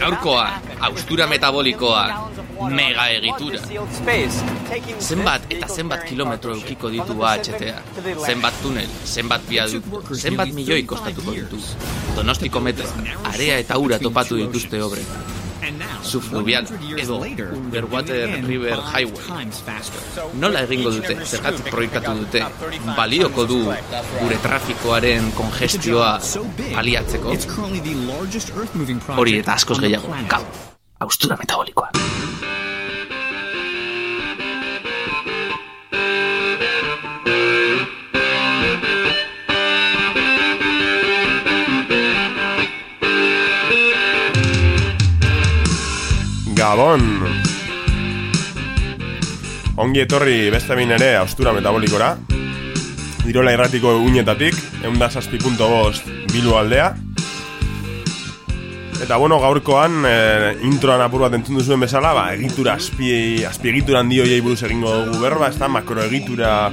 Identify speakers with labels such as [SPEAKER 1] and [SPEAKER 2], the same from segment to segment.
[SPEAKER 1] Gaurkoa, austura metabolikoa, mega egitura. Zenbat eta zenbat kilometro eukiko ditu HTA. Zenbat tunel, zenbat viadukto, zenbat milioi kostatuko ditu. Donostiko metroan, area eta ura topatu dituzte obretan. Subfluvial edo Underwater River Highway. Nola egingo dute, zergatik proiektatu dute, balioko du gure trafikoaren kongestioa aliatzeko. Hori eta askoz gehiago, gau, austura metabolikoa.
[SPEAKER 2] Gabon! Ongi etorri beste behin ere austura metabolikora. Dirola irratiko uñetatik, eunda bost bilu aldea. Eta bueno, gaurkoan e, introan apur bat entzun duzuen bezala ba, Egitura, azpi, azpi egitura handi oiei buruz egingo dugu berba Ez da makroegitura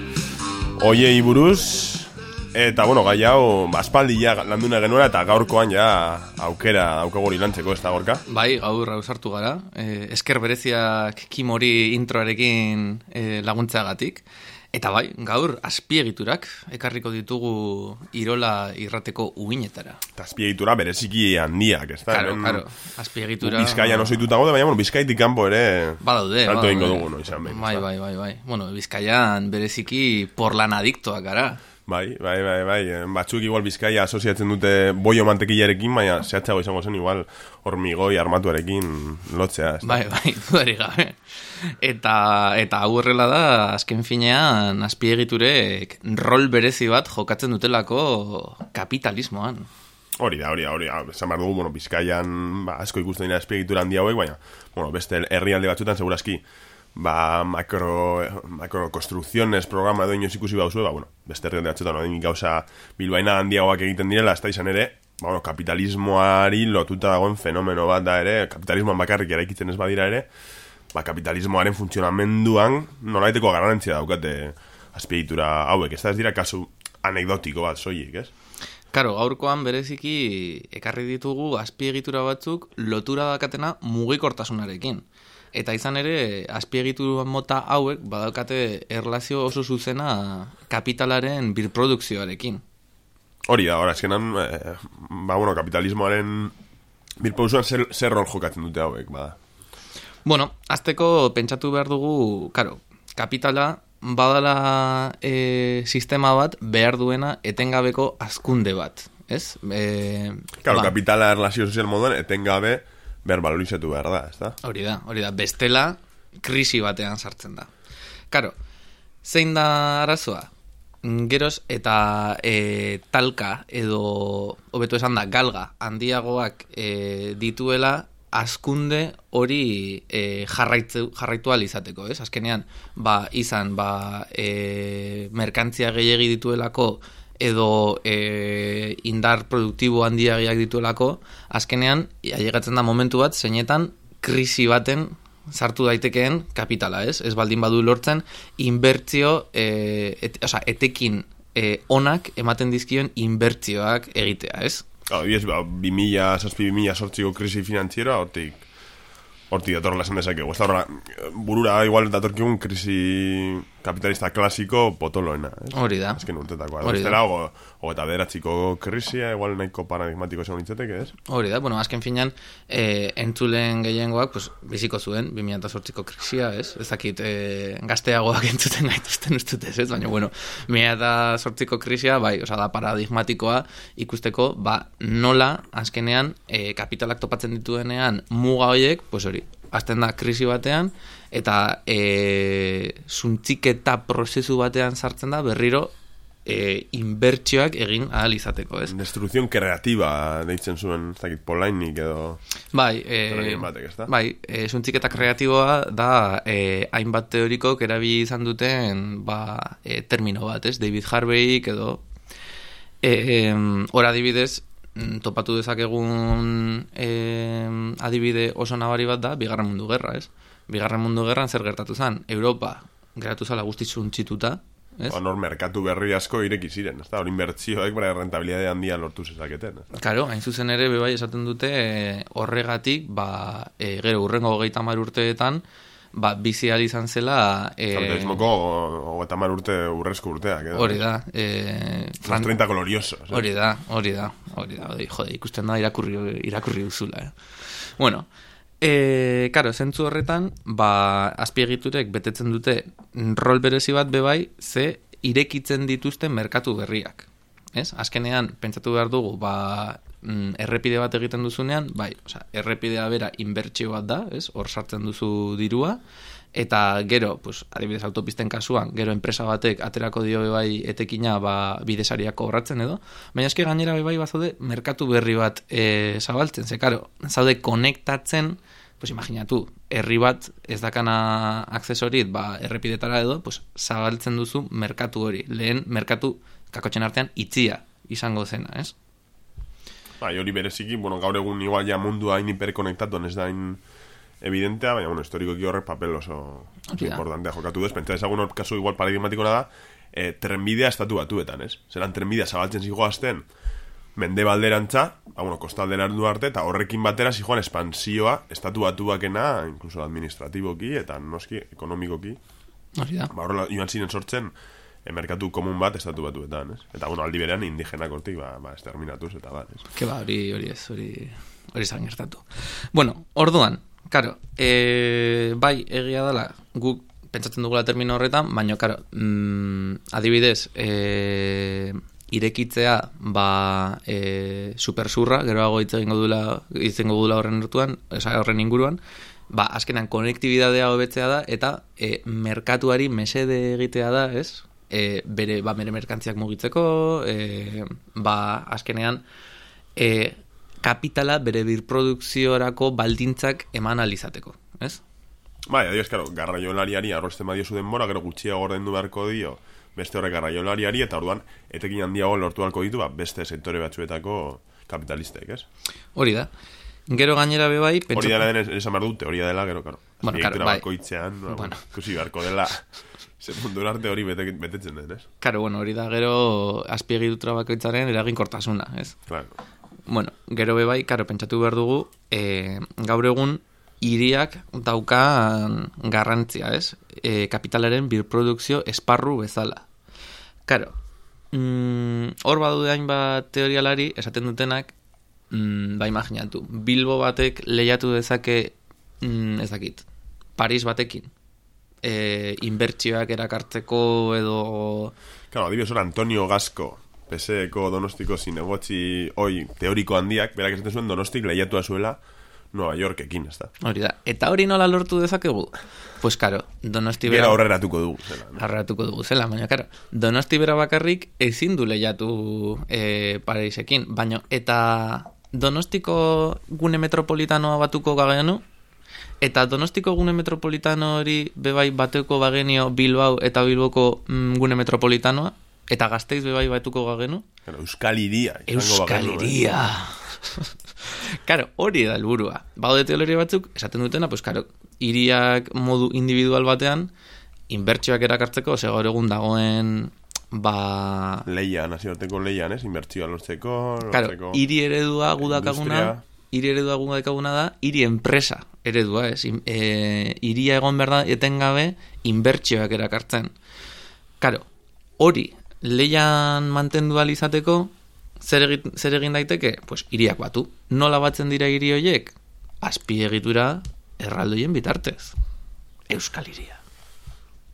[SPEAKER 2] oiei buruz Eta, bueno, gai hau, aspaldi ja landuna genuela eta gaurkoan ja aukera daukago lantzeko ez da gorka.
[SPEAKER 1] Bai, gaur sartu gara. Eh, esker bereziak kimori introarekin eh, laguntzagatik. Eta bai, gaur azpiegiturak ekarriko ditugu Irola irrateko uinetara.
[SPEAKER 2] Eta azpiegitura bereziki handiak, ez da?
[SPEAKER 1] Claro, claro, azpiegitura...
[SPEAKER 2] Bizkaia no zoituta gode, baina, bueno, Bizkaitik kanpo ere...
[SPEAKER 1] Badaude, badaude.
[SPEAKER 2] dugu, no, izan behin.
[SPEAKER 1] Bai, bai, bai, bai. Bueno, Bizkaian bereziki porlan adiktoak gara.
[SPEAKER 2] Bai, bai, bai, bai, eh, batzuk igual bizkaia asoziatzen dute boio mantekillarekin, baina zehatzago izango zen igual hormigoi armatuarekin lotzea.
[SPEAKER 1] Bai, bai, dudarik gabe. Eta, eta hau horrela da, azken finean, azpiegiturek rol berezi bat jokatzen dutelako kapitalismoan.
[SPEAKER 2] Hori da, hori da, hori da, esan behar dugu, bueno, bizkaian ba, asko ikusten dira espiegitura handi hauek, baina, bueno, beste herrialde batzutan, segurazki, ba, makro, makro konstrukziones programa edo inoz ikusi bauzue, ba, bueno, beste herrialde batzutan, no, gauza bilbaina handiagoak egiten direla, ez da izan ere, ba, bueno, kapitalismoari lotuta dagoen fenomeno bat da ere, kapitalismoan bakarrik eraikitzen ez badira ere, ba, kapitalismoaren funtzionamenduan nolaiteko garrantzia daukate azpiegitura hauek, ez da ez dira kasu anekdotiko bat soilik, ez?
[SPEAKER 1] Karo, gaurkoan bereziki ekarri ditugu azpiegitura batzuk lotura dakatena mugikortasunarekin. Eta izan ere, azpiegitura mota hauek badaukate erlazio oso zuzena kapitalaren birprodukzioarekin.
[SPEAKER 2] Hori da, hori, azkenan, eh, ba, bueno, kapitalismoaren birpauzuan zer, zer rol jokatzen dute hauek, bada.
[SPEAKER 1] Bueno, azteko pentsatu behar dugu, karo, kapitala badala e, sistema bat behar duena etengabeko azkunde bat, ez? E,
[SPEAKER 2] Claro,
[SPEAKER 1] ba,
[SPEAKER 2] kapitala erlazio sozial moduan etengabe behar balorizatu behar da, ez da?
[SPEAKER 1] Hori da, hori da, bestela krisi batean sartzen da. Karo, zein da arazoa? Geroz eta e, talka edo, hobeto esan da, galga handiagoak e, dituela askunde hori e, jarraitu ahal izateko, ez? Azkenean, ba, izan, ba, e, merkantzia gehiagi dituelako edo e, indar produktibo handiagiak dituelako, azkenean, ailegatzen da momentu bat, zeinetan, krisi baten sartu daitekeen kapitala, ez? Ez baldin badu lortzen, inbertzio, e, et, oza, etekin e, onak ematen dizkion inbertzioak egitea, ez?
[SPEAKER 2] Hau, ez, ba, 2000, zazpi 2000 sortziko krisi finanziera, hortik, hortik datorrela esan dezakegu. Ez da burura igual datorkigun krisi kapitalista klasiko potoloena, ez?
[SPEAKER 1] Hori da.
[SPEAKER 2] Azken urtetakoa.
[SPEAKER 1] Hori da.
[SPEAKER 2] Bestela, o, eta bederatziko krisia, igual nahiko paradigmatiko esan nintzateke, ez?
[SPEAKER 1] Hori da, bueno, azken finan, e, entzulen gehiengoak, pues, biziko zuen, 2008ko krisia, ez? Ez dakit, e, gazteagoak entzuten gaituzten ustutez, ez? Baina, bueno, 2008ko krisia, bai, oza, da paradigmatikoa ikusteko, ba, nola, azkenean, e, kapitalak topatzen dituenean, muga horiek, pues hori, azten da krisi batean, eta e, suntziketa prozesu batean sartzen da, berriro, e, inbertsioak egin ahal izateko, ez?
[SPEAKER 2] Destrucción kreativa deitzen zuen, ez dakit, polainik edo...
[SPEAKER 1] Bai, e,
[SPEAKER 2] batek, ezta?
[SPEAKER 1] bai e, suntziketa kreatiboa da e, hainbat teorikok erabili izan duten ba, e, termino bat, ez? David Harveyk edo e, em, hor adibidez mm, topatu dezakegun e, adibide oso nabari bat da Bigarren Mundu Gerra, ez? Bigarren Mundu Gerran zer gertatu zen? Europa geratu zala guzti suntzituta, ez?
[SPEAKER 2] Ba, nor merkatu berri asko ireki ziren, ez da? Hori inbertzioek bera rentabilidade handia lortu zezaketen, ez?
[SPEAKER 1] Karo, hain zuzen ere, bebai esaten dute eh, horregatik, ba, eh, gero, urrengo hogeita mar urteetan, ba, bizi izan zela... Eh,
[SPEAKER 2] Kapitalismoko hogeita mar urte urrezko urteak, edo?
[SPEAKER 1] hori da. Eh,
[SPEAKER 2] Los 30 gloriosos.
[SPEAKER 1] Hori da, hori da, hori da, jode, ikusten da irakurri, irakurri duzula, eh. Bueno, e, karo, zentzu horretan, ba, azpiegiturek betetzen dute rol berezi bat bebai, ze irekitzen dituzten merkatu berriak. Ez? Azkenean, pentsatu behar dugu, ba, mm, errepide bat egiten duzunean, bai, osea, errepidea bera inbertsio bat da, ez? Hor sartzen duzu dirua, eta gero, pues, adibidez autopisten kasuan, gero enpresa batek aterako dio bai etekina ba, bidesariak kobratzen edo, baina eske gainera bai bazaude merkatu berri bat e, zabaltzen, ze karo, zaude konektatzen, pues imaginatu, herri bat ez dakana aksesorit, ba, errepidetara edo, pues, zabaltzen duzu merkatu hori, lehen merkatu kakotxen artean itzia izango zena, ez?
[SPEAKER 2] Bai, hori bereziki, bueno, gaur egun igual ja mundu hain hiperkonektatu, ez da hain evidentea, baina, bueno, historikoki horrek papel oso,
[SPEAKER 1] da.
[SPEAKER 2] importantea jokatu duz. Pentsa ezagun kasu igual paradigmatiko da, eh, trenbidea estatu batuetan, ez? Zeran trenbidea zabaltzen zigoazten, mende balderantza, ba, bueno, kostaldera du arte, eta horrekin batera zijoan espansioa, estatu batuakena, incluso administratiboki, eta noski, ekonomikoki,
[SPEAKER 1] Hori da.
[SPEAKER 2] ba, horrela, joan ziren sortzen, eh, merkatu komun bat estatu batuetan, ez? Eta, bueno, aldi berean indigenak hortik, ba, ba, esterminatuz, eta bat, ez?
[SPEAKER 1] Ke ba, hori, hori ez, hori, hori zan gertatu. Bueno, orduan, karo, e, bai, egia dela, guk pentsatzen dugula termino horretan, baina, karo, mm, adibidez, e, irekitzea, ba, e, supersurra, geroago hitz egingo dula, hitz egingo dula horren hortuan, esa, horren inguruan, ba, azkenan konektibidadea hobetzea da, eta e, merkatuari mesede egitea da, ez? E, bere, ba, bere merkantziak mugitzeko, e, ba, azkenean, e, kapitala bere birprodukziorako baldintzak eman alizateko, ez?
[SPEAKER 2] Bai, adiós, claro, garraiolariari arrosten badiozu denbora, gero gutxiago ordaindu beharko dio beste horrek garraiolariari, eta orduan, etekin handiago lortu beharko ditu, ba, beste sektore batzuetako kapitalistek, ez?
[SPEAKER 1] Hori da. Gero gainera be bai,
[SPEAKER 2] Hori dela den esan behar du, teoria dela, gero, karo.
[SPEAKER 1] Bueno, claro, bai.
[SPEAKER 2] bakoitzean, ba,
[SPEAKER 1] Bueno.
[SPEAKER 2] bueno, ikusi beharko dela, ze mundu arte hori bete, betetzen den, ez?
[SPEAKER 1] Karo, bueno, hori da gero azpiegitura bakoitzaren eraginkortasuna, ez?
[SPEAKER 2] Claro.
[SPEAKER 1] Bueno, gero be bai, karo, pentsatu behar dugu, e, gaur egun hiriak daukan garrantzia, ez? E, kapitalaren birprodukzio esparru bezala. Karo, mm, hor badude hainbat teorialari esaten dutenak, mm, ba imaginatu, Bilbo batek lehiatu dezake, mm, ez dakit, Paris batekin, e, inbertsioak erakartzeko edo...
[SPEAKER 2] Claro, adibidez Antonio Gasco, PSeko donostiko zinegotzi hoi teoriko handiak, berak esaten zuen donostik lehiatua zuela Nueva Yorkekin, ez da?
[SPEAKER 1] Hori da. Eta hori nola lortu dezakegu? Pues karo, donosti
[SPEAKER 2] Gera
[SPEAKER 1] bera...
[SPEAKER 2] horreratuko dugu, zela. no?
[SPEAKER 1] Arratuko dugu zela, baina karo, donosti bera bakarrik ezin du lehiatu e, Parisekin, baina eta donostiko gune metropolitanoa batuko bagenu, eta donostiko gune metropolitano hori bebai bateko bagenio Bilbao eta Bilboko mm, gune metropolitanoa, eta gazteiz bebai batuko bagenu,
[SPEAKER 2] Claro, Euskal Iria.
[SPEAKER 1] Euskal
[SPEAKER 2] eh?
[SPEAKER 1] Iria. Karo, hori da helburua. Baude teoria batzuk, esaten dutena, pues karo, iriak modu individual batean, inbertsioak erakartzeko, ze gaur egun dagoen, ba...
[SPEAKER 2] Leian, nazioarteko leian, ez? Inbertsioa lortzeko,
[SPEAKER 1] Karo,
[SPEAKER 2] lortzeko...
[SPEAKER 1] hiri eredua gudakaguna, hiri eredua gudakaguna da, hiri enpresa eredua, ez? In- E, iria egon behar da, etengabe, inbertsioak erakartzen. Karo, hori, leian mantendu ahal izateko, zer, egit, zer egin daiteke? Pues, iriak batu. Nola batzen dira hiri horiek? Azpiegitura erraldoien bitartez. Euskal Iria.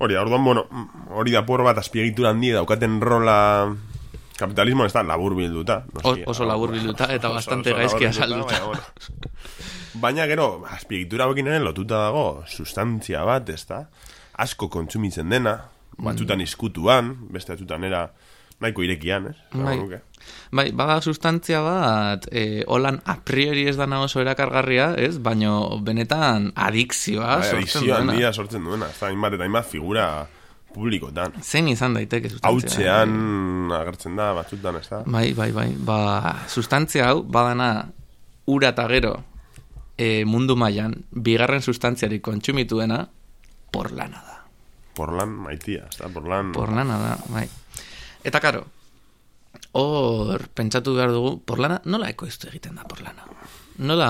[SPEAKER 2] Hori da, orduan, bueno, hori da por bat azpiegitura handi daukaten rola kapitalismo ez da labur bilduta.
[SPEAKER 1] O- oso laburbilduta eta bastante gaizki azalduta.
[SPEAKER 2] Baina, bueno. baina gero, azpiegitura ere lotuta dago sustantzia bat, ez da? Asko kontsumitzen dena, batzutan izkutuan, beste batzutan era nahiko irekian, ez?
[SPEAKER 1] Bai. Bai, bada sustantzia bat, e, holan a priori ez dana oso erakargarria, ez? Baino benetan adikzioa
[SPEAKER 2] Bai,
[SPEAKER 1] sortzen
[SPEAKER 2] adikzio
[SPEAKER 1] duena.
[SPEAKER 2] handia sortzen duena, ez da, hainbat eta hainbat figura publikotan.
[SPEAKER 1] Zein izan daiteke sustantzia?
[SPEAKER 2] Hautzean agertzen da, batzutan, ez da?
[SPEAKER 1] Bai, bai, bai. Ba, sustantzia hau, badana, ura eta gero e, mundu mailan bigarren sustantziarik kontsumituena, porlana da.
[SPEAKER 2] Porlan maitia, ez da, porlan...
[SPEAKER 1] Porlana da, bai. Eta karo, hor pentsatu behar dugu, porlana, nola ekoiztu egiten da porlana? Nola,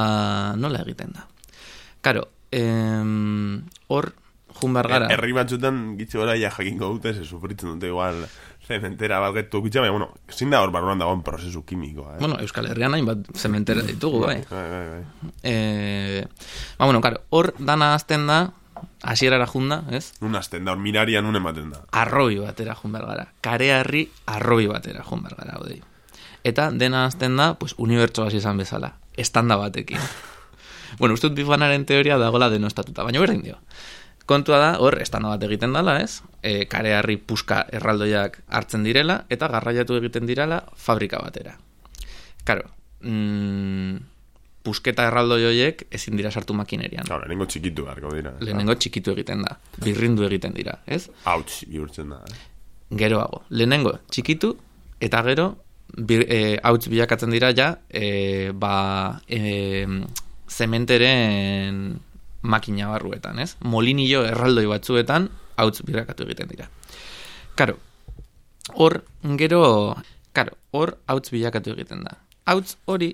[SPEAKER 1] nola egiten da? Karo, em, hor, jun behar gara.
[SPEAKER 2] Herri batzutan gitxe gora ja jakingo dute, ze sufritzen dute igual zementera balgetu gitxe, baina, bueno, zin da hor barruan dagoen prozesu kimikoa, eh?
[SPEAKER 1] Bueno, Euskal Herrian hainbat zementera ditugu, bai.
[SPEAKER 2] Bai, bai, bai.
[SPEAKER 1] E, ba, bueno, karo, hor dana azten da, hasierara junda, ez?
[SPEAKER 2] Nun azten da, hor miraria nun ematen da.
[SPEAKER 1] Arroi batera jun behar gara. Karearri arroi batera jun behar gara, odei. Eta dena azten da, pues, unibertso hasi izan bezala. Estanda batekin. bueno, uste dut bifanaren teoria dagola denostatuta, baina berdin dio. Kontua da, hor, estanda bat egiten dela, ez? E, karearri puska erraldoiak hartzen direla, eta garraiatu egiten direla fabrika batera. Karo, mm, pusketa erraldoi horiek ezin dira sartu makinerian.
[SPEAKER 2] Claro, lehenengo txikitu beharko dira.
[SPEAKER 1] Lehenengo txikitu egiten da, birrindu egiten dira, ez?
[SPEAKER 2] Hauts bihurtzen da, eh?
[SPEAKER 1] Geroago, lehenengo txikitu, eta gero, bir, e, hauts bilakatzen dira ja, e, ba, e, zementeren makina barruetan, ez? Molinillo erraldoi batzuetan, hauts bilakatu egiten dira. Karo, hor, gero, karo, hor, hauts bilakatu egiten da. Hauts hori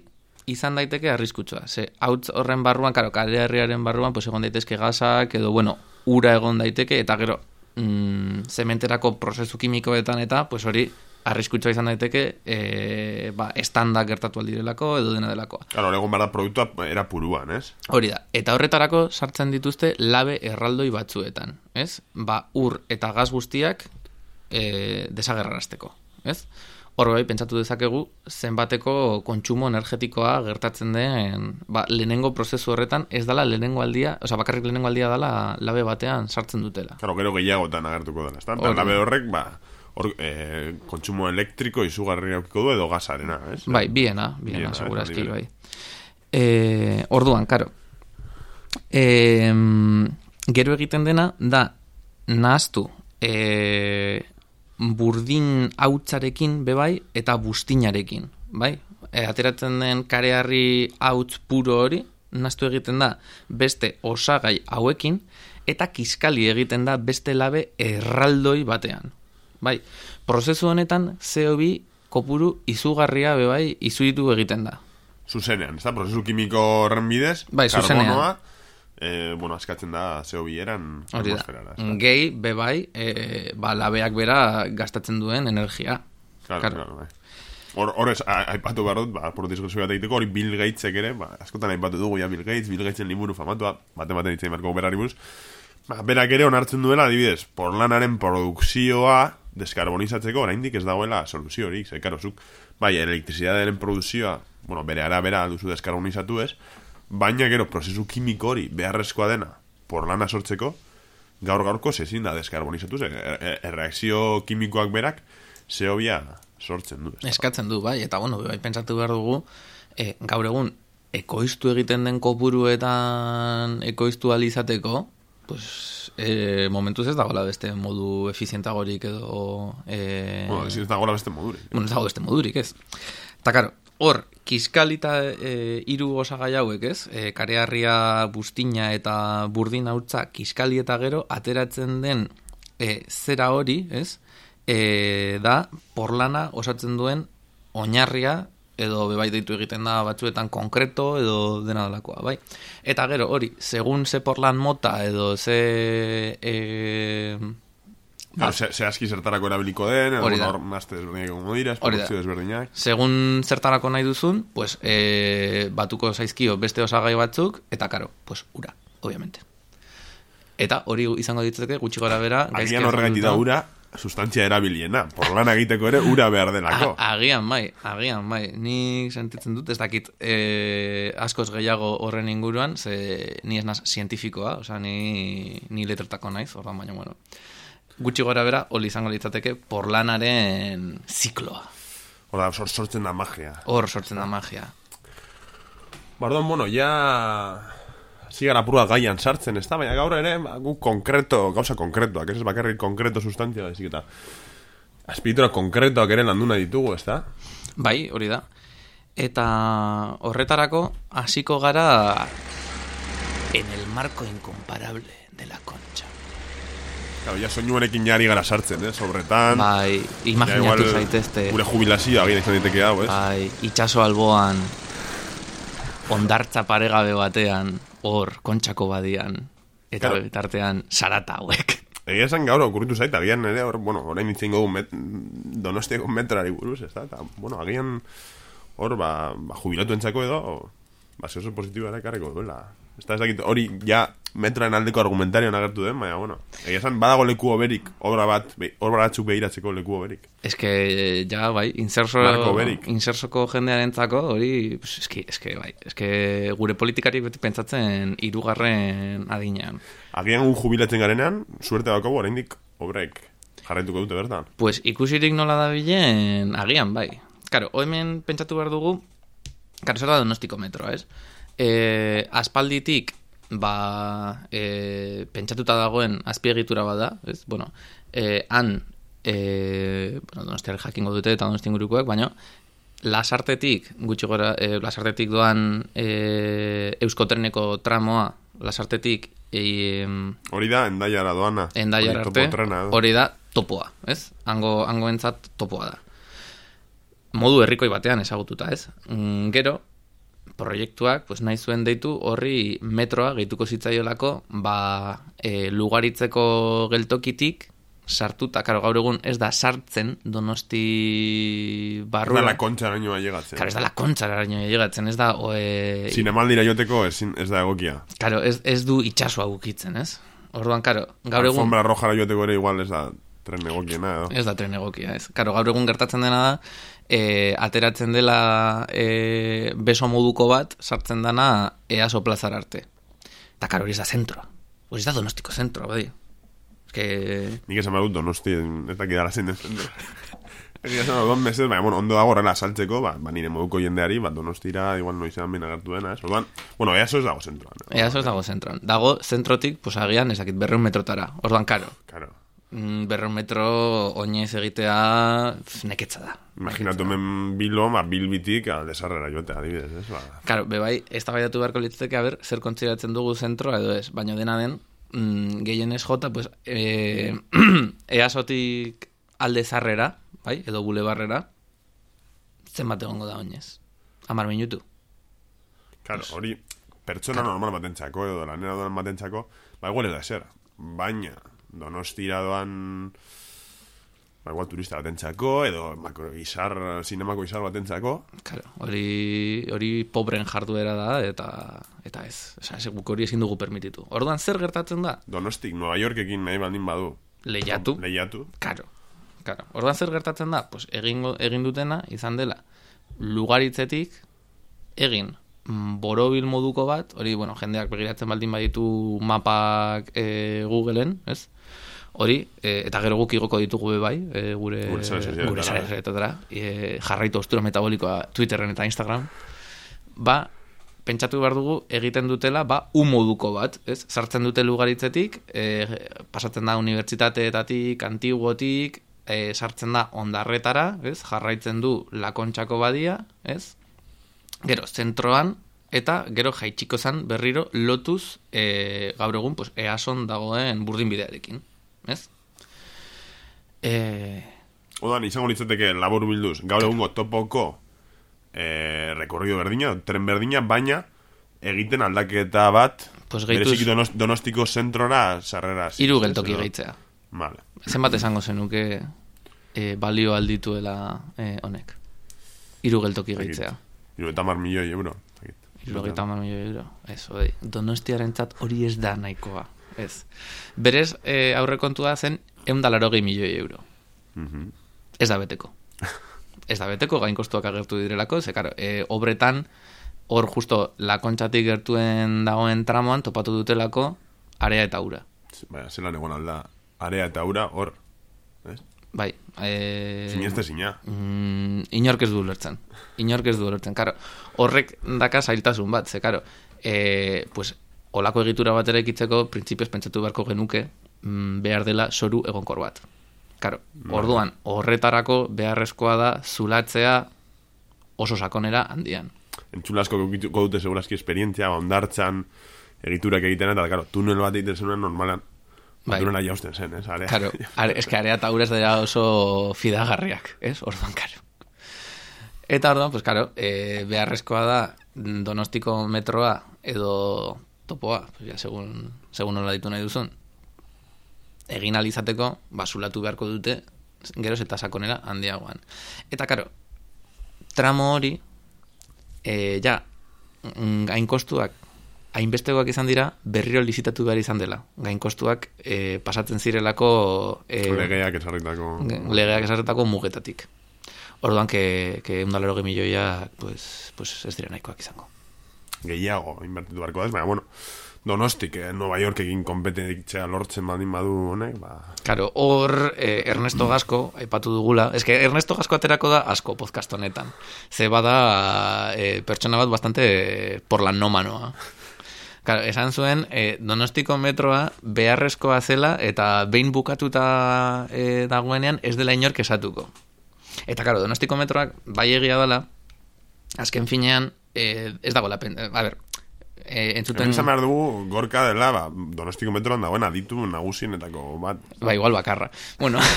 [SPEAKER 1] izan daiteke arriskutsua. Ze, hauts horren barruan, karo, karearriaren barruan, pues egon daitezke gasak, edo, bueno, ura egon daiteke, eta gero, mm, zementerako prozesu kimikoetan eta, pues hori, arriskutsua izan daiteke, e, ba, estandak gertatu aldirelako, edo dena delako.
[SPEAKER 2] Claro, egon bada produktua era puruan, ez?
[SPEAKER 1] Hori da. Eta horretarako sartzen dituzte labe erraldoi batzuetan, ez? Ba, ur eta gaz guztiak e, desagerrarazteko, ez? Hor bai, pentsatu dezakegu, zenbateko kontsumo energetikoa gertatzen den, ba, lehenengo prozesu horretan, ez dala lehenengo aldia, oza, bakarrik lehenengo aldia dala labe batean sartzen dutela.
[SPEAKER 2] Claro, gero gehiagotan agertuko dela, ezta?
[SPEAKER 1] Hori.
[SPEAKER 2] Eta labe horrek, ba, hor, eh, kontsumo elektriko izugarri aukiko du edo gasarena, ez?
[SPEAKER 1] Bai, biena, biena,
[SPEAKER 2] Biena,
[SPEAKER 1] segurazki,
[SPEAKER 2] hori
[SPEAKER 1] bai. E, orduan, karo. E, gero egiten dena, da, nahaztu, e, burdin hautzarekin bebai, eta bustinarekin, bai? E, ateratzen den karearri hautz puro hori, nahaztu egiten da beste osagai hauekin, eta kiskali egiten da beste labe erraldoi batean. Bai, prozesu honetan CO2 kopuru izugarria bebai izuitu egiten da.
[SPEAKER 2] Zuzenean, ez da? Prozesu kimiko horren bidez,
[SPEAKER 1] Bai, zuzenean.
[SPEAKER 2] Eh, bueno, askatzen da CO2 eran
[SPEAKER 1] Hori da. Gehi, bebai, e, ba, labeak bera gastatzen duen energia.
[SPEAKER 2] Claro,
[SPEAKER 1] Claro.
[SPEAKER 2] claro, bai. Hor, hor ez, aipatu behar dut, ba, por diskurso bat egiteko, hori Bill Gatesek ere, ba, askotan aipatu dugu ja Bill Gates, Bill Gatesen liburu famatua, baten baten itzen marko berari buruz, ba, berak ere onartzen duela, adibidez, porlanaren produkzioa deskarbonizatzeko oraindik ez dagoela soluzio hori, ze, karo, zuk, bai, elektrizidadearen produzioa, bueno, bere arabera duzu deskarbonizatu ez, baina gero prozesu kimiko hori beharrezkoa dena porlana sortzeko, gaur gaurko ezin da deskarbonizatu, ze, er, er, erreakzio kimikoak berak zeobia sortzen du.
[SPEAKER 1] Eskatzen du, bai, eta bueno, bai, pentsatu behar dugu, e, gaur egun, ekoiztu egiten den kopuruetan ekoiztu alizateko, pues, e, momentuz ez dagoela beste modu efizientagorik edo... E,
[SPEAKER 2] Bueno, ez dagoela beste modurik.
[SPEAKER 1] bueno, ez dago beste modurik, ez. Eta, karo, hor, kiskalita e, hiru osagai hauek, ez? E, kareharria, bustina eta burdin hautza kiskali eta gero ateratzen den e, zera hori, ez? E, da, porlana osatzen duen oinarria edo bebai deitu egiten da batzuetan konkreto edo dena dalakoa, bai? Eta gero, hori, segun ze porlan mota edo ze... E,
[SPEAKER 2] Claro, ze, ze aski zertarako erabiliko den, edo hor mazte desberdinak egongo dira, produzio desberdinak.
[SPEAKER 1] segun zertarako nahi duzun, pues, e, batuko zaizkio beste osagai batzuk, eta karo, pues, ura, obviamente. Eta hori izango ditzake gutxi gora bera,
[SPEAKER 2] Agian horregatik da ura, sustantzia erabiliena. Porlana egiteko ere ura behar delako.
[SPEAKER 1] A, agian bai, agian bai. Nik sentitzen dut, ez dakit e, askoz gehiago horren inguruan, ze ni ez naz zientifikoa, osea, ni, ni letretako naiz, ordan baina, bueno. Gutxi gora bera, hori izango litzateke porlanaren zikloa.
[SPEAKER 2] Hora, sor, sortzen da magia.
[SPEAKER 1] Hor sortzen da magia.
[SPEAKER 2] Bardon, bueno, ja... Zigara purua gaian sartzen, ez da? Baina gaur ere, ba, gu konkreto, gauza konkretoak, ez bakarrik konkreto sustantzia, baizik eta azpitura konkretoak ere landu nahi ditugu, ez da?
[SPEAKER 1] Bai, hori da. Eta horretarako hasiko gara en el marco incomparable de la concha.
[SPEAKER 2] Claro, ya soinuarekin jari gara sartzen, eh, sobretan.
[SPEAKER 1] Bai, imaginatu zaitezte.
[SPEAKER 2] Gure jubilazioa agian izan diteke hau, ez?
[SPEAKER 1] Bai, itxaso alboan, ondartza paregabe batean, hor, kontxako badian, eta
[SPEAKER 2] Claro.
[SPEAKER 1] bitartean sarata hauek.
[SPEAKER 2] Egia esan gaur okurritu zait, agian ere, hor, bueno, orain ditzen gogu met, donostiako metrari buruz, ez da? Eta, bueno, agian hor, ba, ba jubilatu entzako edo, ba, oso positiboa ere karreko duela. Ez da, ez dakit, hori, ja, metroen aldeko argumentarioan agertu den, baina, bueno, egia esan, badago leku oberik, obra bat, be, obra batzuk behiratzeko leku oberik.
[SPEAKER 1] Eske, ja, bai, inserso, insersoko jendearentzako hori, pues, eske, eske, bai, eske gure politikarik beti pentsatzen hirugarren adinean.
[SPEAKER 2] Agian gu jubilatzen garenean, suerte daukagu oraindik obrek jarraituko dute bertan.
[SPEAKER 1] Pues ikusirik nola dabilen, agian, bai. Karo, hemen pentsatu behar dugu, karo, zer da donostiko metroa, ez? E, aspalditik, ba, e, pentsatuta dagoen azpiegitura bada, ez? Bueno, e, han, e, bueno, donostiare jakingo dute eta donosti ingurukoek, baina lasartetik, gutxi gora, e, lasartetik doan e, euskotreneko tramoa, lasartetik e,
[SPEAKER 2] Hori da, endaiara doana.
[SPEAKER 1] endaiar
[SPEAKER 2] Hori
[SPEAKER 1] arte, hori da topoa, ez? Hango, hangoentzat topoa da. Modu herrikoi batean ezagututa, ez? Mm, gero, proiektuak, pues nahi zuen deitu horri metroa gehituko zitzaiolako, ba, e, lugaritzeko geltokitik, sartuta, karo, gaur egun ez da sartzen donosti
[SPEAKER 2] Ez da la kontxa naino llegatzen.
[SPEAKER 1] Karo, ez da la kontxaraino llegatzen, ez da, o, e,
[SPEAKER 2] Zinemaldira joteko ezin- ez da egokia.
[SPEAKER 1] karo, ez, ez du itxasua gukitzen, ez? Orduan, karo, gaur egun...
[SPEAKER 2] Alfombra rojara joteko ere igual ez da tren egokiena, edo.
[SPEAKER 1] Ez da tren egokia, ez. Karo, gaur egun gertatzen dena da, e, ateratzen dela e, beso moduko bat, sartzen dana easo plazar arte. Eta karo, hori ez da zentroa. Hori ez da donostiko zentroa, bai. Ez que...
[SPEAKER 2] Nik esan badut donosti ez dakit dara zein ez Egia esan badut mesez, baina bueno, ondo dago horrela saltzeko, ba, ba nire moduko jendeari, ba, donostira, igual noizean ben agertu dena, ez? Orduan, bueno, ea ez dago zentroan.
[SPEAKER 1] Easo ez dago zentroan. Dago zentrotik, pues agian, ezakit, berreun metrotara. Orduan, karo,
[SPEAKER 2] Claro.
[SPEAKER 1] Mm, berreun metro oinez egitea neketza da.
[SPEAKER 2] Imaginatu hemen bilo, ba, bilbitik alde sarrera jote, adibidez, ez? Ba,
[SPEAKER 1] Claro, bebai, ez da beharko litzateke, a ber, zer kontziratzen dugu zentroa edo ez, baina dena den, mm, gehienez jota, pues, e, easotik alde zarrera, bai, edo bulebarrera, zenbat egongo da oinez. Amar minutu.
[SPEAKER 2] claro, hori pertsona normal batentzako edo lanera doan batentzako, ba, igual ez da eser. Baina, donostira doan ba, igual turista batentzako, edo makro izar, zinemako izar batentzako,
[SPEAKER 1] Claro, hori, hori pobren jarduera da, eta eta ez. Osa, guk hori ezin dugu permititu. Orduan, zer gertatzen da?
[SPEAKER 2] Donostik, Nueva Yorkekin nahi baldin badu.
[SPEAKER 1] Lehiatu.
[SPEAKER 2] Lehiatu.
[SPEAKER 1] Karo, karo. Orduan zer gertatzen da? Pues egingo, egin dutena izan dela lugaritzetik egin borobil moduko bat, hori, bueno, jendeak begiratzen baldin baditu mapak e, Googleen, ez? Hori, e, eta gero guk igoko ditugu be bai, e, gure,
[SPEAKER 2] Gure sare
[SPEAKER 1] e, jarraitu ostura metabolikoa Twitterren eta Instagram, ba, pentsatu behar dugu egiten dutela ba u moduko bat, ez? Sartzen dute lugaritzetik, e, pasatzen da unibertsitateetatik, antiguotik, e, sartzen da ondarretara, ez? Jarraitzen du lakontxako badia, ez? Gero, zentroan, eta gero jaitsiko zan berriro lotuz e, gaur egun pues, eason dagoen burdinbidearekin, ez? E,
[SPEAKER 2] Odan, izango litzateke labur bilduz, gaur egungo topoko eh, rekorrido berdina, tren berdina, baina egiten aldaketa bat
[SPEAKER 1] Pues gehituz-
[SPEAKER 2] donostiko zentrora sarrera.
[SPEAKER 1] hiru geltoki gehitzea.
[SPEAKER 2] Vale.
[SPEAKER 1] Zenbat esango zenuke e, balio aldituela e, honek? Hiru geltoki gehitzea.
[SPEAKER 2] Hiru eta mar milioi euro. Dakit.
[SPEAKER 1] Hirurogeita hamar milioi euro. Ez, oi. Donostiarentzat hori ez da nahikoa. Ez. Berez, e, aurrekontua zen eundalarogei milioi euro.
[SPEAKER 2] Mhm.
[SPEAKER 1] Ez da beteko. Ez da beteko, gain agertu direlako, ze, karo, e, obretan, hor justo lakontxatik gertuen dagoen tramoan, topatu dutelako, area eta ura.
[SPEAKER 2] Baina, zelan egon alda, area eta ura, hor. Ez?
[SPEAKER 1] Bai. E,
[SPEAKER 2] Zinezte zina.
[SPEAKER 1] mm, inork ez du ulertzen. Inork ez du ulertzen. Karo, horrek daka zailtasun bat, ze, karo, e, pues, olako egitura bat ere ikitzeko, printzipioz pentsatu beharko genuke, mm, behar dela soru egonkor bat. Karo, orduan, horretarako beharrezkoa da zulatzea oso sakonera handian.
[SPEAKER 2] Entzulasko kokituko dute segurazki esperientzia, ondartzan, egiturak egiten eta, karo, tunel bat egiten zenuen normalan,
[SPEAKER 1] Bai.
[SPEAKER 2] Madurena jausten zen, ez? Area.
[SPEAKER 1] Claro, are, eske area eta urez dira oso fidagarriak, ez? Orduan, karo. Eta orduan, pues, karo, e, beharrezkoa da donostiko metroa edo topoa, ya, segun, segun nola ditu nahi duzun, egin alizateko, basulatu beharko dute, geroz eta sakonera handiagoan. Eta, karo, tramo hori, e, ja, mm, gain kostuak hainbestegoak izan dira, berriro lizitatu behar izan dela. Gain kostuak e, pasatzen zirelako e,
[SPEAKER 2] Legeak esarritako...
[SPEAKER 1] legeak esarretako mugetatik. Orduan, que, que undalero gemilloia, pues, pues ez dira nahikoak izango.
[SPEAKER 2] Gehiago, inbertitu barko da, baina, bueno, Donostik, eh, Nueva York egin kompetitzea lortzen badin badu honek, ba...
[SPEAKER 1] Claro, hor eh, Ernesto Gasco, aipatu dugula, es que Ernesto Gasco aterako da asko podcast honetan. Ze bada eh, pertsona bat bastante porlannomanoa. Claro, esan zuen, eh, donostiko metroa beharrezkoa zela eta behin bukatuta eh, dagoenean ez dela inork esatuko. Eta, claro, donostiko metroak bai egia dela, azken finean, eh, ez dago la pen... A ber, eh, entzuten...
[SPEAKER 2] Hemen behar dugu gorka dela, ba, donostiko metroan dagoen aditu nagusienetako bat.
[SPEAKER 1] Ba, igual bakarra. Bueno,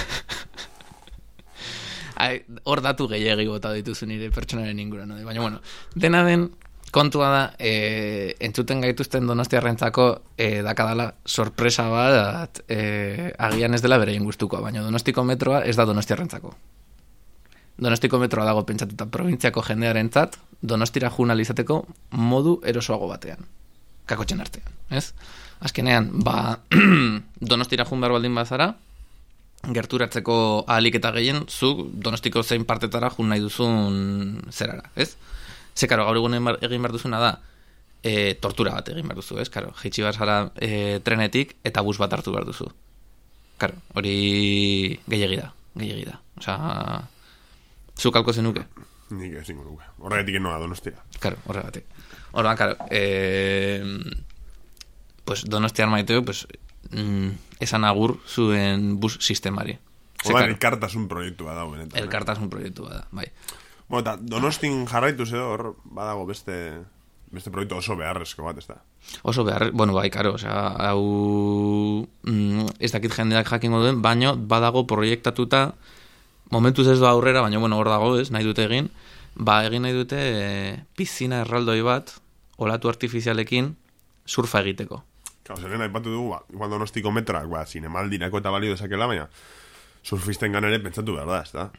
[SPEAKER 1] hor datu gehiagi bota dituzu nire pertsonaren inguruan. No? Baina, bueno, dena den, kontua da, e, entzuten gaituzten donostiarrentzako e, dakadala sorpresa bat, e, agian ez dela bereien gustukoa, baina donostiko metroa ez da donostiarrentzako. Donostiko metroa dago pentsatuta provintziako jendearentzat, donostira juna izateko modu erosoago batean. Kakotxen artean, ez? Azkenean, ba, donostira jun behar baldin bazara, gerturatzeko ahalik eta gehien, zu donostiko zein partetara jun nahi duzun zerara, ez? Ze, karo, gaur egun egin behar duzuna da, e, tortura bat egin behar duzu, ez? Karo, jitsi behar zara e, trenetik eta bus bat hartu behar duzu. Karo, hori gehiagi da, gehiagi. Osa, zuk alko zenuke?
[SPEAKER 2] Nik ezin nuke. Horregatik noa donostia.
[SPEAKER 1] Karo, horregatik. Orduan, karo, e, pues donostiar maiteo, pues, mm, esan agur zuen bus sistemari. Ze,
[SPEAKER 2] Oda,
[SPEAKER 1] karo,
[SPEAKER 2] elkartasun proiektua da, benetan. eh?
[SPEAKER 1] elkartasun proiektu da, bai.
[SPEAKER 2] Bueno, eta donostin jarraitu edo hor, badago beste, beste proiektu oso beharrezko bat, ez da.
[SPEAKER 1] Oso behar, bueno, bai, karo, osea, hau mm, ez dakit jendeak jakingo duen, baino badago proiektatuta, momentuz ez da aurrera, baina bueno, hor dago, ez, nahi dute egin, ba, egin nahi dute e, pizina erraldoi bat, olatu artifizialekin, surfa egiteko.
[SPEAKER 2] Kau, zeren aipatu dugu, ba, igual donostiko metroak, ba, zinemaldirako eta balio dezakela, baina surfisten ere pentsatu behar da, ez da.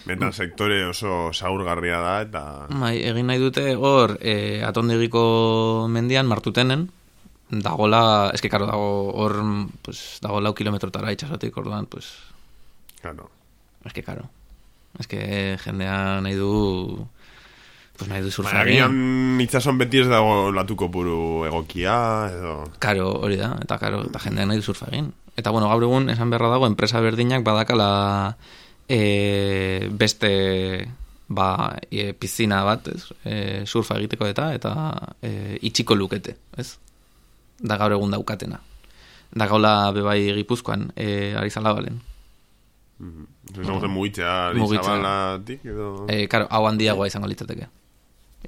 [SPEAKER 2] Benetan sektore oso zaurgarria da, eta...
[SPEAKER 1] Bai, egin nahi dute hor, e, atondegiko mendian, martutenen, dagola, eske karo, dago hor, pues, dago lau kilometrotara itxasotik, orduan, pues,
[SPEAKER 2] Claro.
[SPEAKER 1] Eske karo. Eske jendea nahi du, pues nahi du surfa
[SPEAKER 2] agian itxason beti ez dago latuko puru egokia, edo...
[SPEAKER 1] Karo, hori da, eta karo, eta jendeak nahi du surfa egin. Eta bueno, gaur egun, esan beharra dago, enpresa berdinak badakala e, beste ba, e, pizina bat, ez? E, surfa egiteko eta eta e, itxiko lukete, ez? Da gaur egun daukatena. Da gaula bebai gipuzkoan, e, arizala balen.
[SPEAKER 2] Izango zen mugitzea,
[SPEAKER 1] Mugitzea.
[SPEAKER 2] Lizabalatik, edo...
[SPEAKER 1] E, karo, hau handiagoa izango litzateke.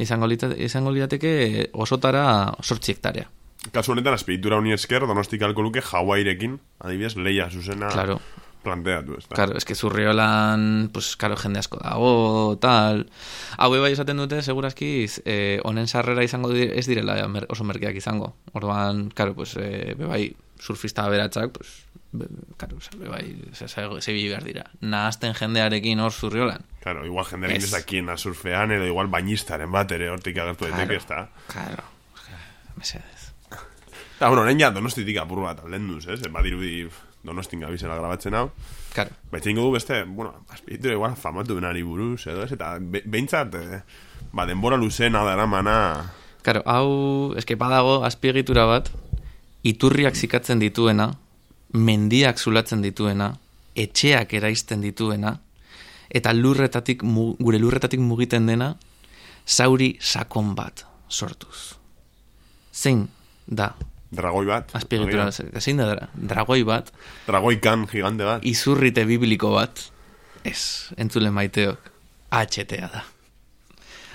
[SPEAKER 1] Izango, litzateke, izango litzateke osotara sortzi hektarea.
[SPEAKER 2] Kasu honetan, espiritura honi esker, donostik alko luke Hawaiirekin, adibidez, leia zuzena
[SPEAKER 1] Claro.
[SPEAKER 2] planteatu, ez da.
[SPEAKER 1] Claro, es que zurriolan, pues, claro, jende asko dago, tal. Hau bai esaten dute, segurazki, eh, honen sarrera izango di- ez direla oso merkeak izango. Orduan, claro, pues, eh, bebai, surfista beratzak, pues, be, claro, oza, bebai, ze, ze, ze bi behar dira. Nahazten jendearekin hor zurriolan.
[SPEAKER 2] Claro, igual jendearen
[SPEAKER 1] Ez.
[SPEAKER 2] dakien surfean, edo igual bainistaren bat ere hortik agertu daiteke, ez da.
[SPEAKER 1] Claro, mesedez.
[SPEAKER 2] Eta, bueno, orain ja donostitik apur bat aldenduz, ez? Badirudi donostin gabizela grabatzen hau.
[SPEAKER 1] Claro,
[SPEAKER 2] Baitza ingo du beste, bueno, espiritura igual famatu benari buruz, edo ez? Eta be, behintzat, eh, ba, denbora luzena dara mana...
[SPEAKER 1] Claro, hau, eske badago azpiegitura bat, iturriak zikatzen dituena, mendiak zulatzen dituena, etxeak eraisten dituena, eta lurretatik, gure lurretatik mugiten dena, zauri sakon bat sortuz. Zein da,
[SPEAKER 2] Dragoi bat.
[SPEAKER 1] azpiegitura, zein da dra- dragoi bat,
[SPEAKER 2] Dragoikan gigante bat.
[SPEAKER 1] izurrite bibliko bat, ez, entzule maiteok, HTA da.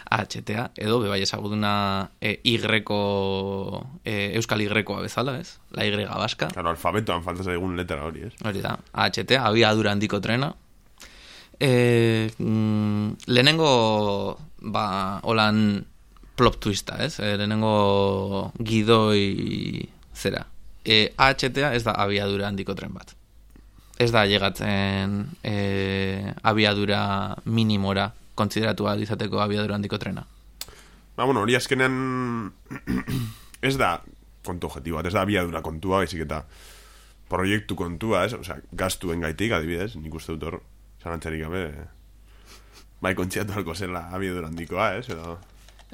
[SPEAKER 1] AHTA, edo bebai ezaguduna e, Y-ko, e, Euskal Y-koa bezala, ez? La Y baska.
[SPEAKER 2] Claro, alfabetoan falta zaigun letera hori, ez?
[SPEAKER 1] Hori da, AHTA, abiadura handiko trena. E, mm, lehenengo, ba, holan plop twista, ez? E, lehenengo gidoi zera. E, AHTA ez da abiadura handiko tren bat. Ez da llegatzen e, abiadura minimora konsideratua izateko abiadura handiko trena.
[SPEAKER 2] Ba, bueno, hori azkenean ez da kontu objetibo, ez da abiadura kontua, baizik eta proiektu kontua, ez? Osea, gastuen gaitik, adibidez, nik uste dut hor, zanantzarik gabe, bai kontziatu alko zela abiadura handikoa, ez? Edo,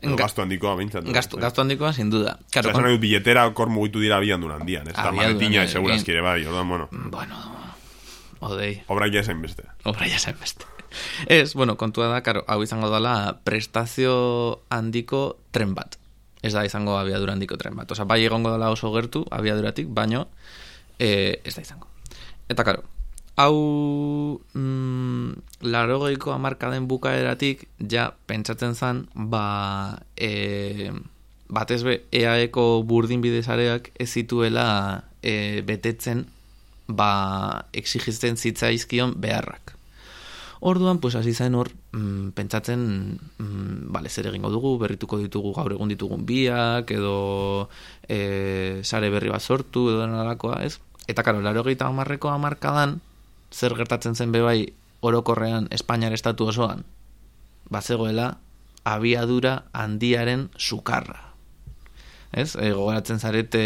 [SPEAKER 2] edo
[SPEAKER 1] Ga-
[SPEAKER 2] gastu handikoa bintzatu.
[SPEAKER 1] Gastu, gastu handikoa, sin duda. Claro,
[SPEAKER 2] Osea, dut billetera kor mugitu dira abiadura handian, ez? Eta maletina, segurazki ere bai, orduan, bueno,
[SPEAKER 1] bueno, odei.
[SPEAKER 2] obra ja esain beste.
[SPEAKER 1] Obra ja zen beste. Ez, bueno, kontua da, karo, hau izango dela prestazio handiko tren bat. Ez da izango abiadura handiko tren bat. Osa, bai egongo dela oso gertu, abiaduratik, baino, e, ez da izango. Eta, karo, hau mm, larogeiko amarkaden bukaeratik, ja, pentsatzen zan, ba, e, batez be, EAeko burdin bidezareak ez zituela e, betetzen ba, exigizten zitzaizkion beharrak. Orduan, pues hasi zen hor, mm, pentsatzen, mm, bale, zer egingo dugu, berrituko ditugu gaur egun ditugun biak, edo e, sare berri bat sortu, edo nalakoa, ez? Eta, karo, laro gehieta amarreko amarkadan, zer gertatzen zen bebai orokorrean Espainiar estatu osoan, bazegoela abiadura handiaren sukarra. Ez? E, gogoratzen zarete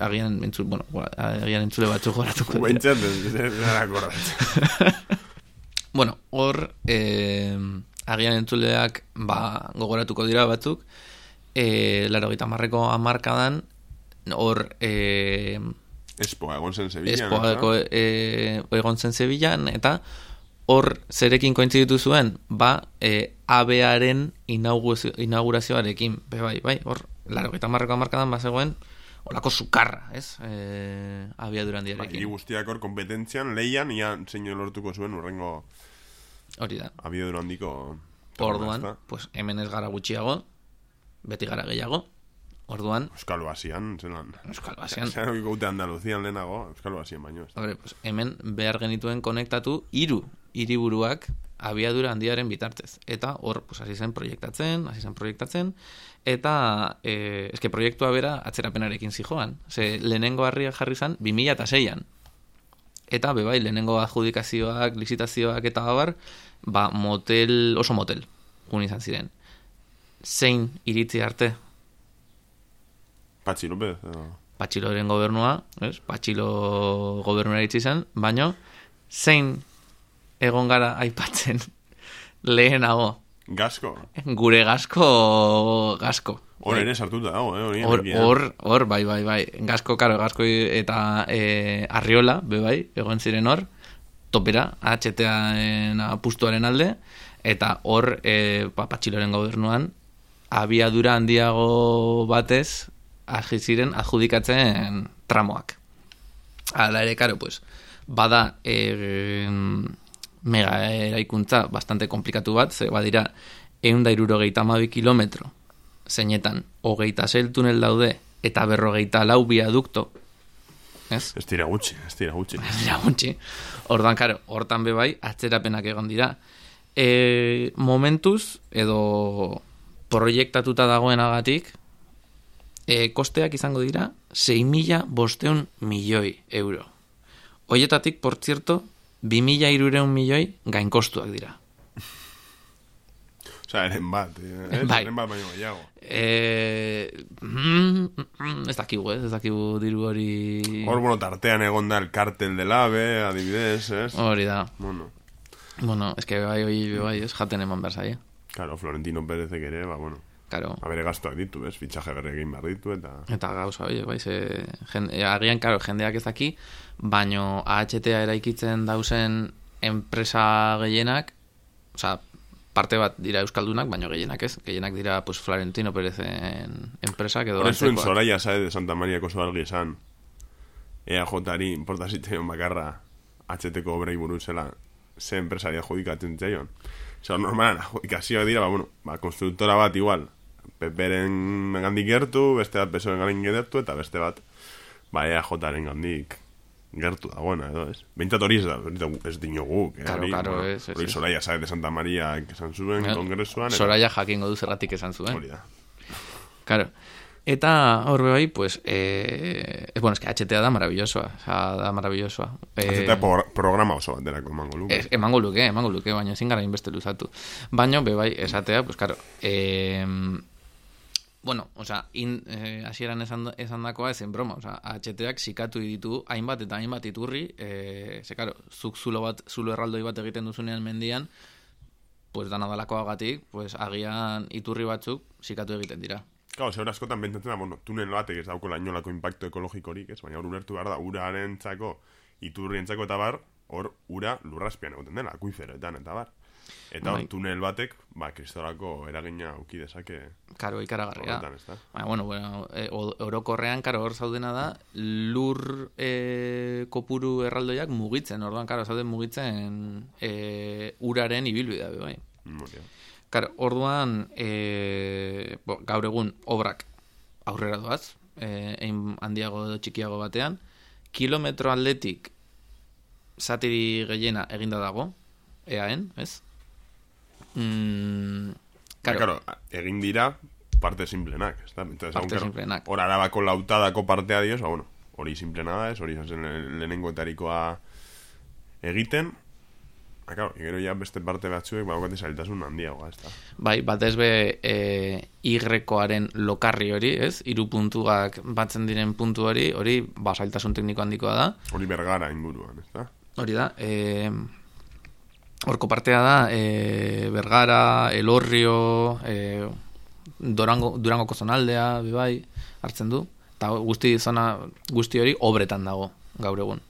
[SPEAKER 1] agian, entzule, bueno, agian entzule batzuk gogoratuko dira.
[SPEAKER 2] Guentzat, ez gara korrat.
[SPEAKER 1] Bueno, hor, eh, agian entzuleak ba, gogoratuko dira batzuk, eh, laro gita marreko amarkadan, hor, eh,
[SPEAKER 2] Espoa, egon zen Sevilla.
[SPEAKER 1] espoako eh, egon zen Sevillan, eta hor zerekin kointziditu zuen, ba, eh, ABaren inaugurazioarekin, be bai, bai, hor, laro gita marreko amarkadan, ba, zegoen, olako sukarra, ez? Eh, abiadura
[SPEAKER 2] Bai,
[SPEAKER 1] handiarekin.
[SPEAKER 2] hiri guztiak hor kompetentzian, leian, ia zein lortuko zuen urrengo
[SPEAKER 1] Hori da.
[SPEAKER 2] abiadura handiko...
[SPEAKER 1] Orduan, pues hemen ez gara gutxiago, beti gara gehiago. Orduan,
[SPEAKER 2] Euskal Basian, zelan...
[SPEAKER 1] Euskal Basian,
[SPEAKER 2] Zeran hori gaute Andaluzian lehenago, Euskal Basian baino. ez.
[SPEAKER 1] Hombre, pues hemen behar genituen konektatu hiru hiriburuak abiadura handiaren bitartez. Eta hor, pues, hasi zen proiektatzen, hasi zen proiektatzen, eta eh, eske proiektua bera atzerapenarekin zijoan. Ze lehenengo harria jarri zen 2006an. Eta bebai, lehenengo adjudikazioak, lizitazioak eta abar, ba, motel, oso motel, gun izan ziren. Zein iritzi arte
[SPEAKER 2] Patxi López, edo...
[SPEAKER 1] Patxiloren gobernua, ez? Patxilo gobernua iritsi zen, baino zein egon gara aipatzen lehenago
[SPEAKER 2] Gasko.
[SPEAKER 1] gure gasko gasko.
[SPEAKER 2] Hor ere sartuta dago, eh?
[SPEAKER 1] Hor, hor, hor, bai, bai, bai. Gasko, karo, gasko eta e, arriola, be bai, egon ziren hor, topera, HTA-en apustuaren alde, eta hor, e, pa, patxiloren gobernuan, abiadura handiago batez, hasi ziren adjudikatzen tramoak. Hala ere, karo, pues, bada e, mega eraikuntza bastante komplikatu bat, ze badira eunda irurogeita amabi kilometro, zeinetan, hogeita zel tunel daude, eta berrogeita lau biadukto, ez?
[SPEAKER 2] Ez dira gutxi, ez dira gutxi.
[SPEAKER 1] Ez dira gutxi. Ordan, karo, hortan be bai, atzerapenak egon dira. E, momentuz, edo proiektatuta dagoenagatik, e, kosteak izango dira 6.000 bosteun milioi euro. Hoietatik, por cierto, 2.000 irureun milioi gainkostuak dira.
[SPEAKER 2] Osa, eren bat, eh?
[SPEAKER 1] Bai.
[SPEAKER 2] Eren bat baino gehiago.
[SPEAKER 1] E, mm, mm, ez dakigu, ez, ez dakigu diru hori...
[SPEAKER 2] Hor, bueno, tartean egon da el kartel del AVE, adibidez, ez?
[SPEAKER 1] Hori da.
[SPEAKER 2] Bueno,
[SPEAKER 1] Bueno, es que bai, hoi, bai, ez jaten eman behar
[SPEAKER 2] claro, Florentino Pérezek ere, ba, bueno,
[SPEAKER 1] Karo,
[SPEAKER 2] abere gastuak ditu, ez? Fitxaje berri egin behar ditu, eta...
[SPEAKER 1] Eta gauza, oie, bai, ze, jende, agian, karo, jendeak ez daki, baino AHTA eraikitzen dausen enpresa gehienak, osea, parte bat dira euskaldunak, baino gehienak ez, gehienak dira, pues, Florentino Perezen enpresak edo
[SPEAKER 2] Hore zuen. Soraya Saez de Santa Maria oso argi esan EAJ-ari importa zitzaion bakarra HT-ko obrei buruz zela ze enpresari adjudikatzen zaion. Zer, normalan, adjudikazioa dira, ba, bueno, ba, konstruktora bat igual, peperen gandik gertu, beste bat pesoen gandik gertu, eta beste bat, ba, EAJaren gandik gertu dagoena, edo, ez? Bintzat hori ez da, da ez dinogu. Eh,
[SPEAKER 1] Claro,
[SPEAKER 2] hori,
[SPEAKER 1] claro,
[SPEAKER 2] bueno,
[SPEAKER 1] ez, ez,
[SPEAKER 2] hori
[SPEAKER 1] ez.
[SPEAKER 2] Soraya Saez de Santa Maria esan zuen,
[SPEAKER 1] Ja.
[SPEAKER 2] kongresuan. eta-
[SPEAKER 1] Soraya jakingo du zerratik esan zuen.
[SPEAKER 2] Hori da.
[SPEAKER 1] Claro. Eta hor bai, pues, eh, eh, bueno, es que HTA da maravillosoa, o sea, da maravillosoa. Eh,
[SPEAKER 2] Eta por- programa oso baterako emango luke.
[SPEAKER 1] Ez, emango luke, emango luke, baina ezin gara inbeste luzatu. Baina, be bai, esatea, pues, claro, eh, bueno, o sea, in, eh, hasieran esan, esan dakoa ezen broma, o sea, HTak sikatu ditu hainbat eta hainbat iturri, eh, ze, claro, zuk zulo bat, zulo erraldoi bat egiten duzunean mendian, pues dana dalakoagatik, pues agian iturri batzuk sikatu egiten dira.
[SPEAKER 2] Claro, zeur askotan bentatzen da, bueno, tunel batek ez dauko lainolako impacto ekologikorik, ez? Baina hor ulertu behar da, uraren txako, iturrien txako eta bar, hor ura lurraspian egoten dela, akuiferoetan eta bar. Eta
[SPEAKER 1] Bai.
[SPEAKER 2] tunel batek, ba, kristorako eragina uki dezake
[SPEAKER 1] Karo, ikaragarria. Baina, bueno, bueno, e, orokorrean, karo, hor zaudena da, lur e, kopuru erraldoiak mugitzen, orduan, karo, zauden mugitzen e, uraren ibilbidea, bai.
[SPEAKER 2] Hori da.
[SPEAKER 1] Karo, orduan, e, bo, gaur egun obrak aurrera doaz, e, ein handiago edo txikiago batean, kilometro atletik zatiri gehiena eginda dago, eaen, ez? Mm,
[SPEAKER 2] Claro. claro, egin dira parte simplenak, ez da? Entonces,
[SPEAKER 1] Parte
[SPEAKER 2] aun,
[SPEAKER 1] simplenak.
[SPEAKER 2] Hor arabako lautadako partea dioz, ba, bueno, hori simplena da ez, hori zen le- lehenengo etarikoa egiten, Ah, claro, gero ja beste parte batzuek baukate zailtasun handiagoa, ez da?
[SPEAKER 1] Bai, batez be e, Y-koaren lokarri hori, ez? Hiru puntuak batzen diren puntu hori, hori basailtasun tekniko handikoa da.
[SPEAKER 2] Hori bergara inguruan, ez da?
[SPEAKER 1] Hori da, e, horko partea da, e, Bergara, Elorrio, e, Durango, Durangoko zonaldea, bai, hartzen du. Eta guzti zona, guzti hori obretan dago, gaur egun.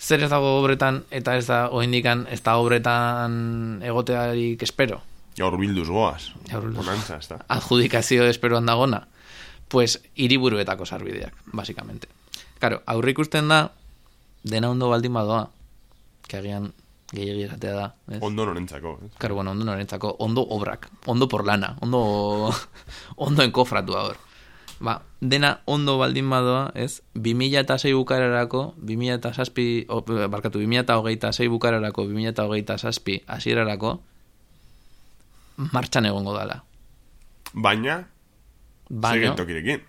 [SPEAKER 1] Zer ez dago obretan, eta ez da, oindikan, ez da obretan egotearik espero.
[SPEAKER 2] Gaur bilduz goaz. Bonantza, ez da?
[SPEAKER 1] adjudikazio esperoan dagona, pues hiriburuetako sarbideak, basicamente. Claro, aurre ikusten da, dena ondo baldin badoa, que agian gehiagi esatea da. Ez?
[SPEAKER 2] Ondo norentzako, ez?
[SPEAKER 1] Claro, bueno, ondo norentzako, ondo obrak, ondo por lana, ondo, ondo enkofratu hor. Ba, dena ondo baldin badoa, ez? 2006 bukararako, 2006, o, barkatu, 2026 bukararako, 2027 hasierarako, martxan egongo dala.
[SPEAKER 2] Baina,
[SPEAKER 1] Baina,
[SPEAKER 2] tokirekin.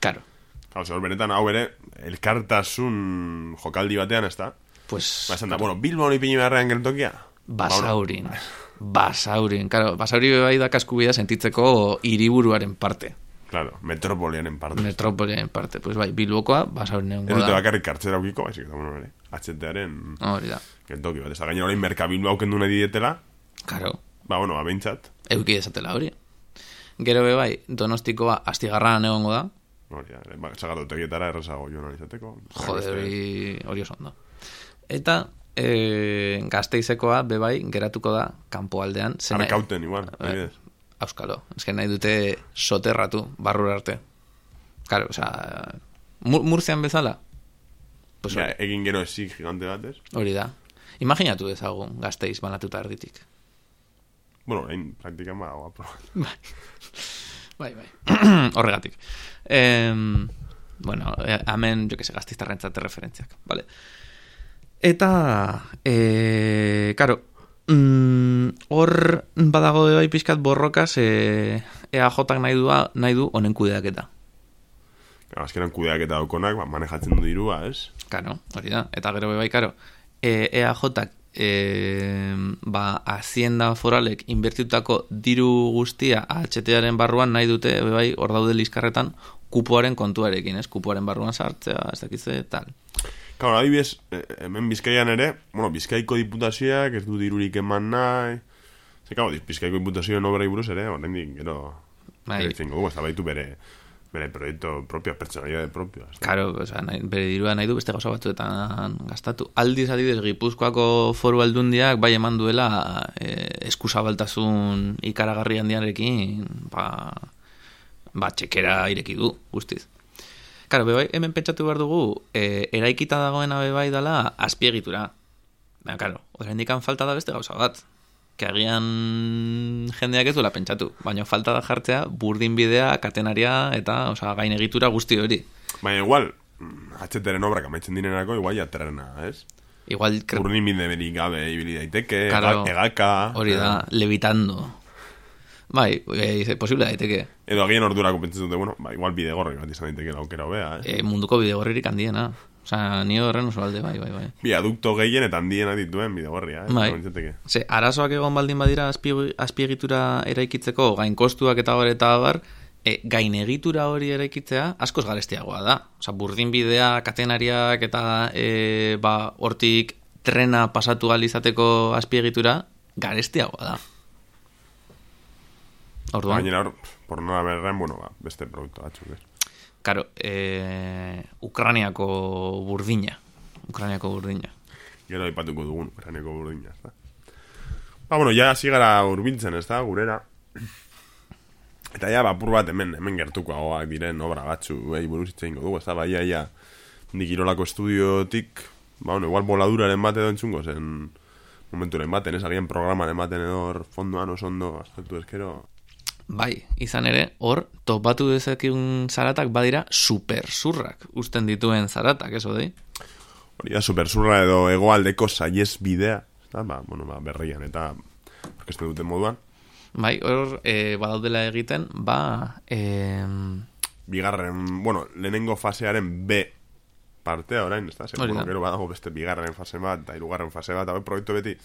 [SPEAKER 1] claro,
[SPEAKER 2] Hau, benetan hau ere, elkartasun jokaldi batean, ez da?
[SPEAKER 1] Pues
[SPEAKER 2] Ba, esan da, bueno, Bilbon ipini beharrean geltokia?
[SPEAKER 1] basaurin, basaurin, claro, basauri bai da kaskubida sentitzeko hiriburuaren parte,
[SPEAKER 2] Claro, metropolianen parte.
[SPEAKER 1] metropoliaren parte, pues bai, bilbokoa basaurin
[SPEAKER 2] Ez
[SPEAKER 1] egongo
[SPEAKER 2] dute
[SPEAKER 1] da.
[SPEAKER 2] bakarrik kartzera ukiko, baizik, eta, bueno, ere, atxetearen
[SPEAKER 1] Hori da,
[SPEAKER 2] geltoki bat. Ez da, gainera orain merkabildu aukendu nahi dietela,
[SPEAKER 1] claro,
[SPEAKER 2] ba, bueno, abeintzat,
[SPEAKER 1] euki desatela hori. Gero be bai, donostikoa astigarran egongo da,
[SPEAKER 2] hori da, ba, txagardotegietara errezago joan izateko.
[SPEAKER 1] jode hori, hori oso ondo. Eta e, gazteizekoa be bai geratuko da kanpoaldean. zena-
[SPEAKER 2] Arkauten, igual,
[SPEAKER 1] Eh,
[SPEAKER 2] adibidez.
[SPEAKER 1] Auskalo, eske nahi dute soterratu, barrura arte. Claro, o sea, Mur Murzian bezala? Pues
[SPEAKER 2] Ja, egin gero esik gigante bat, ez?
[SPEAKER 1] hori da. Imaginatu dezagun gazteiz banatuta erditik.
[SPEAKER 2] Bueno, orain praktikan ba, guapo.
[SPEAKER 1] Bai, bai. Horregatik. Em, bueno, eh, hemen, jo que se, gaztiztarrentzat referentziak. Vale. Eta, e, karo, mm, hor badago bai pixkat borrokaz e, EAJak nahi, dua, nahi du honen kudeaketa.
[SPEAKER 2] Azkenan kudeak eta daukonak, ba, manejatzen du dirua, ez?
[SPEAKER 1] Karo, hori da. Eta gero bai, karo, e, EAJak e, ba, hazienda foralek inbertitutako diru guztia HTaren barruan nahi dute, bai, hor daude liskarretan, kupoaren kontuarekin, ez? Kupoaren barruan sartzea, ez dakitze, tal.
[SPEAKER 2] Claro, adibidez, eh, hemen Bizkaian ere, bueno, Bizkaiko diputazioak ez du dirurik eman nahi. Ze, claro, Bizkaiko diputazioen obrei buruz ere, oraindik gero
[SPEAKER 1] Bai.
[SPEAKER 2] gogu, ez baitu bere, bere proiektu propio, personalidade propio.
[SPEAKER 1] Karo, o sea, nahi, bere dirua nahi du beste gauza batzuetan gastatu. Aldiz adidez Gipuzkoako foru aldundiak bai eman duela e, eskuzabaltasun ikaragarri handiarekin ba, ba txekera ireki du, guztiz. Karo, bebai, hemen pentsatu behar dugu, e, eraikita dagoena bebai dala azpiegitura. Baina, karo, oraindik falta da beste gauza bat. Que agian jendeak ez duela pentsatu. Baina falta da jartzea burdin bidea, katenaria eta osa, gain egitura guzti hori.
[SPEAKER 2] Baina igual, atxeteren obrak amaitzen direnako, igual jaterrena, ez?
[SPEAKER 1] Igual,
[SPEAKER 2] Burdin bide berik gabe ibili daiteke,
[SPEAKER 1] Claro.
[SPEAKER 2] ega- egaka...
[SPEAKER 1] hori da, levitando. Bai, e, posible daiteke.
[SPEAKER 2] Edo agian ordurako pentsatzen dute, bueno, ba, igual bide gorri bat izan daiteke aukera hobea, eh?
[SPEAKER 1] E, munduko bidegorririk handiena. Osa, ni horren oso alde, bai, bai, bai.
[SPEAKER 2] Biadukto gehien eta handiena dituen bide gorria, eh?
[SPEAKER 1] Bai. Ze, arazoak egon baldin badira azpi- azpiegitura eraikitzeko, gain kostuak eta bar eta bar, e, gain egitura hori eraikitzea askoz garestiagoa da. Osa, burdin bidea, katenariak eta e, ba, hortik trena pasatu ahal izateko azpiegitura garestiagoa da. Orduan,
[SPEAKER 2] Gainera hor, por nada berren, bueno, ba, beste produktu batzuk, ez?
[SPEAKER 1] karo, e, Ukraniako burdina. Ukraniako burdina.
[SPEAKER 2] Gero aipatuko dugun, eraneko burdina, ez da? Ba, bueno, ja hasi gara urbiltzen, ez da, gurera. Eta ja, bapur bat hemen, hemen gertukoagoak diren obra batzu, behi buruz hitz egingo dugu, ez da, bai, ja, ja, dikirolako estudiotik, ba, bueno, igual boladuraren bat edo entzungo zen momenturen baten, ez agian programaren baten edo fondoan oso ondo, aztertu ezkero,
[SPEAKER 1] Bai, izan ere, hor, topatu dezakun zaratak badira supersurrak usten dituen zaratak, ez odei?
[SPEAKER 2] hori da, supersurra edo egoaldeko saiez bidea, ez da, ba, bueno, ba, berrian, eta orkestu duten moduan,
[SPEAKER 1] Bai, hor, e, badaudela egiten, ba, e,
[SPEAKER 2] bigarren, bueno, lehenengo fasearen B partea orain, ez da?
[SPEAKER 1] Da.
[SPEAKER 2] gero badago beste bigarren fase bat, eta hirugarren fase bat, hau proiektu beti,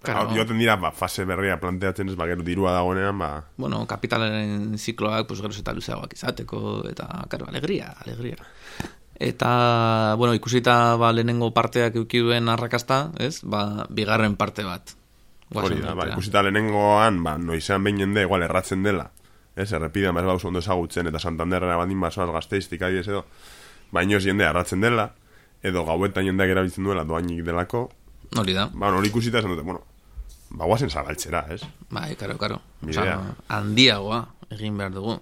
[SPEAKER 1] Claro.
[SPEAKER 2] Hau, joten dira, ba, fase berria planteatzen ez, ba, gero dirua dagoenean, ba,
[SPEAKER 1] bueno, kapitalaren zikloak, pues, geroz eta luzeagoak izateko, eta, karo, alegria, alegria. Eta, bueno, ikusita, ba, lehenengo parteak euki duen arrakasta, ez? Ba, bigarren parte bat.
[SPEAKER 2] hori da, ba, ikusita lehenengoan, ba, noizean behin jende, igual erratzen dela, ez, errepidean, ba, ez bauzu ondo ezagutzen, eta Santanderra bandin basoaz gazteiztik adibidez edo, baino ez jende erratzen dela, edo gauetan jendeak erabiltzen duela doainik delako,
[SPEAKER 1] Hori da.
[SPEAKER 2] ba, hori ikusita esan dute, bueno, ba, guazen zabaltzera, ez?
[SPEAKER 1] Bai, karo, karo. Osa, handiagoa egin behar dugu.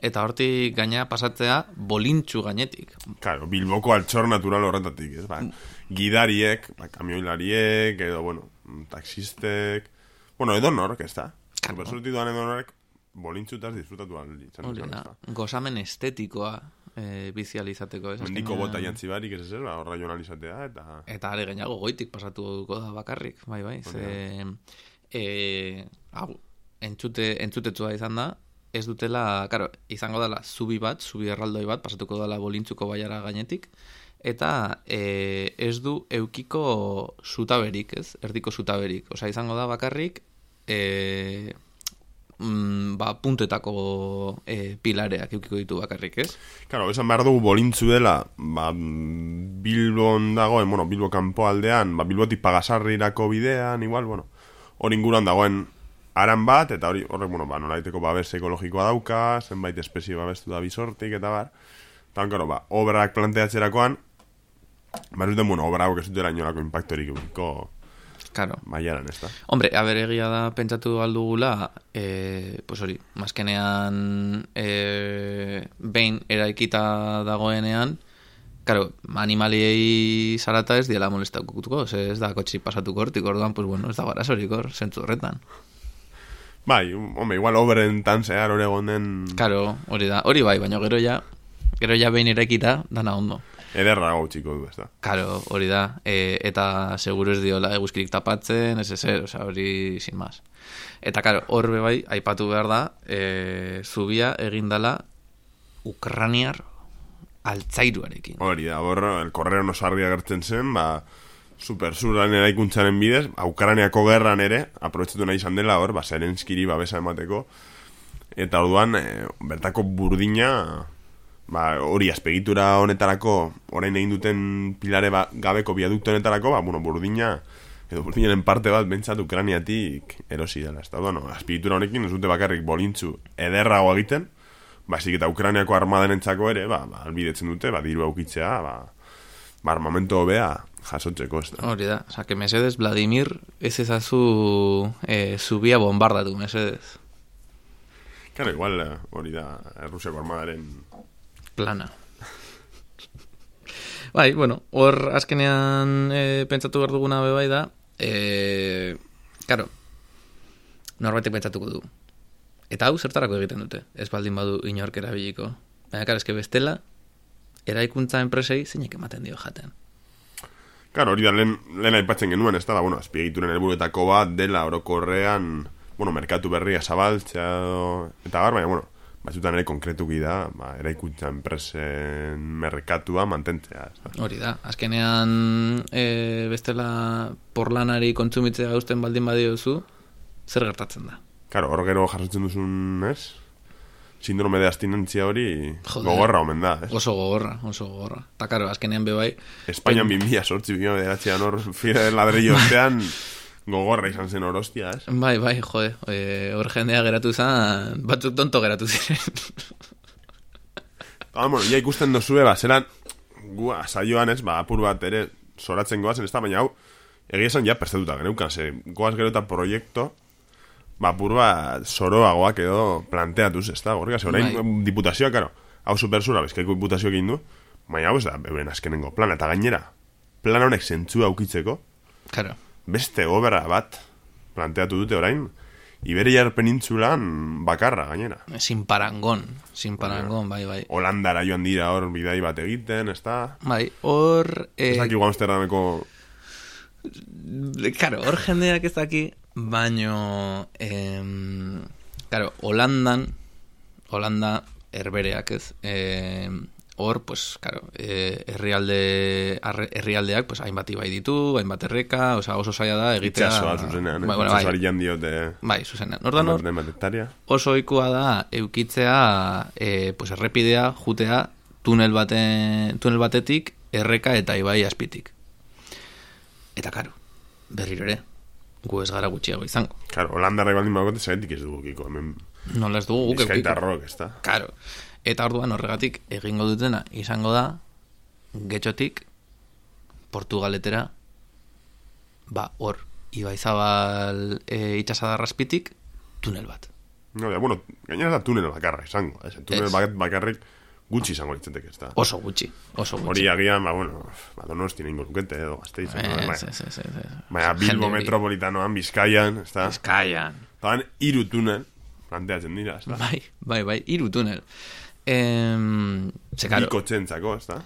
[SPEAKER 1] Eta hortik gaina pasatzea bolintxu gainetik.
[SPEAKER 2] Claro, Bilboko altxor natural horretatik, ez? Ba, gidariek, ba, kamioilariek, edo, bueno, taxistek... Bueno, edo nork, ez da?
[SPEAKER 1] Claro.
[SPEAKER 2] Doan edo nork, bolintxutaz disfrutatu izan.
[SPEAKER 1] Hori da? gozamen estetikoa e, bizializateko. Ez,
[SPEAKER 2] Mendiko
[SPEAKER 1] azkenean-
[SPEAKER 2] bota jantzi barik, ez ez, ba, horra izatea, eta...
[SPEAKER 1] Eta are gehiago goitik pasatuko da bakarrik, bai, bai. Ze, e, hau, entzute, entzutetzua izan da, ez dutela, karo, izango dela zubi bat, zubi erraldoi bat, pasatuko dela bolintzuko baiara gainetik, eta e, ez du eukiko zutaberik, ez? Erdiko zutaberik. Osa, izango da bakarrik, e, mm, ba, puntetako e, pilareak eukiko ditu bakarrik, ez?
[SPEAKER 2] Claro, esan behar dugu bolintzu dela, ba, Bilbon dagoen, bueno, Bilbo kanpo aldean, ba, Bilbotik pagasarrirako bidean, igual, bueno, hori inguruan dagoen aran bat, eta hori, horrek, bueno, ba, nolaiteko babes ekologikoa dauka, zenbait espezie babestu da bizortik, eta bar, eta, claro, ba, obrak planteatzerakoan, ba, ez duten, bueno, obra hauek ez dutela inolako impactorik
[SPEAKER 1] Karo.
[SPEAKER 2] maiaran, ez da?
[SPEAKER 1] Hombre, a ber, egia da pentsatu aldugula, e, pues hori, mazkenean e, behin eraikita dagoenean, Karo, animaliei zarata ez diela molestakutuko, ez da kotxi pasatuko hortik, orduan, pues bueno, ez da garazorik hor, zentzu horretan.
[SPEAKER 2] Bai, hombre, igual obren tan zehar hori egonen
[SPEAKER 1] Karo, hori da, hori bai, baina gero ja, gero ja behin eraikita, dana ondo.
[SPEAKER 2] Ederra txiko du, ez da?
[SPEAKER 1] Karo, hori da, e, eta seguro ez diola eguzkirik tapatzen, ez ezer, oza, hori sin más. Eta karo, hor be bai, aipatu behar da, e, zubia egindala Ukraniar altzairuarekin.
[SPEAKER 2] Hori da, hor, el korreo nosarri agertzen zen, ba, supersuran eraikuntzaren bidez, ba, Ukraniako gerran ere, aprobetsatu nahi izan dela, hor, ba, Zelenskiri babesa emateko, eta orduan, e, bertako burdina, ba, hori azpegitura honetarako, orain egin duten pilare ba, gabeko biadukto honetarako, ba, bueno, burdina, edo burdinaren parte bat bentsat Ukraniatik erosi dela, ez da, bueno, azpegitura honekin ez dute bakarrik bolintzu ederrago egiten, Basik eta Ukrainiako armadenentzako ere, ba, ba, albidetzen dute, ba, diru aukitzea, ba, ba armamento hobea jasotzeko, ez da.
[SPEAKER 1] Hori da, oza, que mesedez, Vladimir, ez ezazu e, zubia bombardatu, mesedez.
[SPEAKER 2] Claro, igual, eh, hori da, Rusiako armadaren...
[SPEAKER 1] Plana. Bai, bueno, hor azkenean e, pentsatu behar duguna be bai da, e, karo, norbaitek pentsatuko du. Eta hau zertarako egiten dute, ez baldin badu inork erabiliko. Baina, karo, eske bestela, eraikuntza enpresei zeinek ematen dio jaten.
[SPEAKER 2] Claro, hori da lehen, lehen aipatzen genuen, ez da, bueno, azpiegituren helburuetako bat dela orokorrean, bueno, merkatu berria zabaltzea eta gar, baina, bueno, batzutan ere konkretuki da, ba, eraikuntza enpresen merkatua mantentzea. Ez.
[SPEAKER 1] Hori da, azkenean e, bestela porlanari kontsumitzea usten baldin badiozu, zer gertatzen da?
[SPEAKER 2] Claro, hor gero jarratzen duzun, ez? Sindrome de abstinentzia hori
[SPEAKER 1] Joder.
[SPEAKER 2] gogorra omen da, ez?
[SPEAKER 1] Oso gogorra, oso gogorra. Ta karo, azkenean be bai,
[SPEAKER 2] Espainian bimila sortzi bimila bederatzean hor fira ladrillo ostean gogorra izan zen orostia, ez?
[SPEAKER 1] bai, bai, jode, e, hor jendea geratu zen, batzuk tonto geratu ziren.
[SPEAKER 2] Ah, bueno, ja ikusten dozue, ba, zelan, gua, saioan ez, ba, apur bat ere, soratzen goazen, ez da, baina hau, egia esan ja prestatuta geneukan, ze, goaz gero eta proiektu, ba, apur bat, soroagoak edo planteatuz, ez da, horrega, ze, orain,
[SPEAKER 1] Bai.
[SPEAKER 2] diputazioa, karo, hau supersura, bezkaiko diputazioak egin du, baina hau ez da, euren azkenengo plana, eta gainera, plan honek zentzua aukitzeko,
[SPEAKER 1] Karo,
[SPEAKER 2] beste obra bat planteatu dute orain, Iberiar penintzulan bakarra gainera.
[SPEAKER 1] sin parangon, sin parangon, bai, bai.
[SPEAKER 2] Holandara joan dira hor bidai bat egiten, ez da?
[SPEAKER 1] Bai, hor...
[SPEAKER 2] Ez
[SPEAKER 1] Eh,
[SPEAKER 2] dakik Amsterdameko...
[SPEAKER 1] Karo, hor jendeak ez daki, baino... Em, karo, Holandan, Holanda herbereak ez, em, hor, pues, karo, eh, herrialde, herrialdeak, pues, hainbat ibai ditu, hainbat erreka, osea, oso zaila da egitea...
[SPEAKER 2] Itxasoa zuzenean, eh?
[SPEAKER 1] Bai, bueno,
[SPEAKER 2] Itxasoari
[SPEAKER 1] bai,
[SPEAKER 2] jan diote...
[SPEAKER 1] bai, zuzenean. Ordan hor, oso ohikoa da eukitzea e, pues errepidea jutea tunel bate, tunel batetik erreka eta ibai azpitik. Eta karo, berriro ere, gu ez gara gutxiago izango.
[SPEAKER 2] Claro, Holandarra baldin bagote, zaitik ez dugu kiko, hemen...
[SPEAKER 1] Nola ez dugu guk eukiko.
[SPEAKER 2] Bizkaitarrok, ez da?
[SPEAKER 1] Karo. Eta orduan horregatik egingo dutena izango da getxotik Portugaletera ba hor Ibaizabal e, itxasadarraspitik tunel bat.
[SPEAKER 2] No, ja, bueno, gainera da tunel bakarra izango. Ez, tunel
[SPEAKER 1] Ez.
[SPEAKER 2] bak- bakarrik gutxi izango litzateke, ez da?
[SPEAKER 1] Oso gutxi, oso gutxi.
[SPEAKER 2] Hori agian, ba, bueno, ba, donosti nengo lukete edo gazteiz.
[SPEAKER 1] Ez, ez, ez, ez,
[SPEAKER 2] baina Bilbo metropolitanoan, Bizkaian, ez da?
[SPEAKER 1] Bizkaian.
[SPEAKER 2] Taban, iru tunel, planteatzen dira, ez da?
[SPEAKER 1] Bai, bai, bai, hiru tunel. Em, ze, karo,
[SPEAKER 2] Biko txentzako, ez da?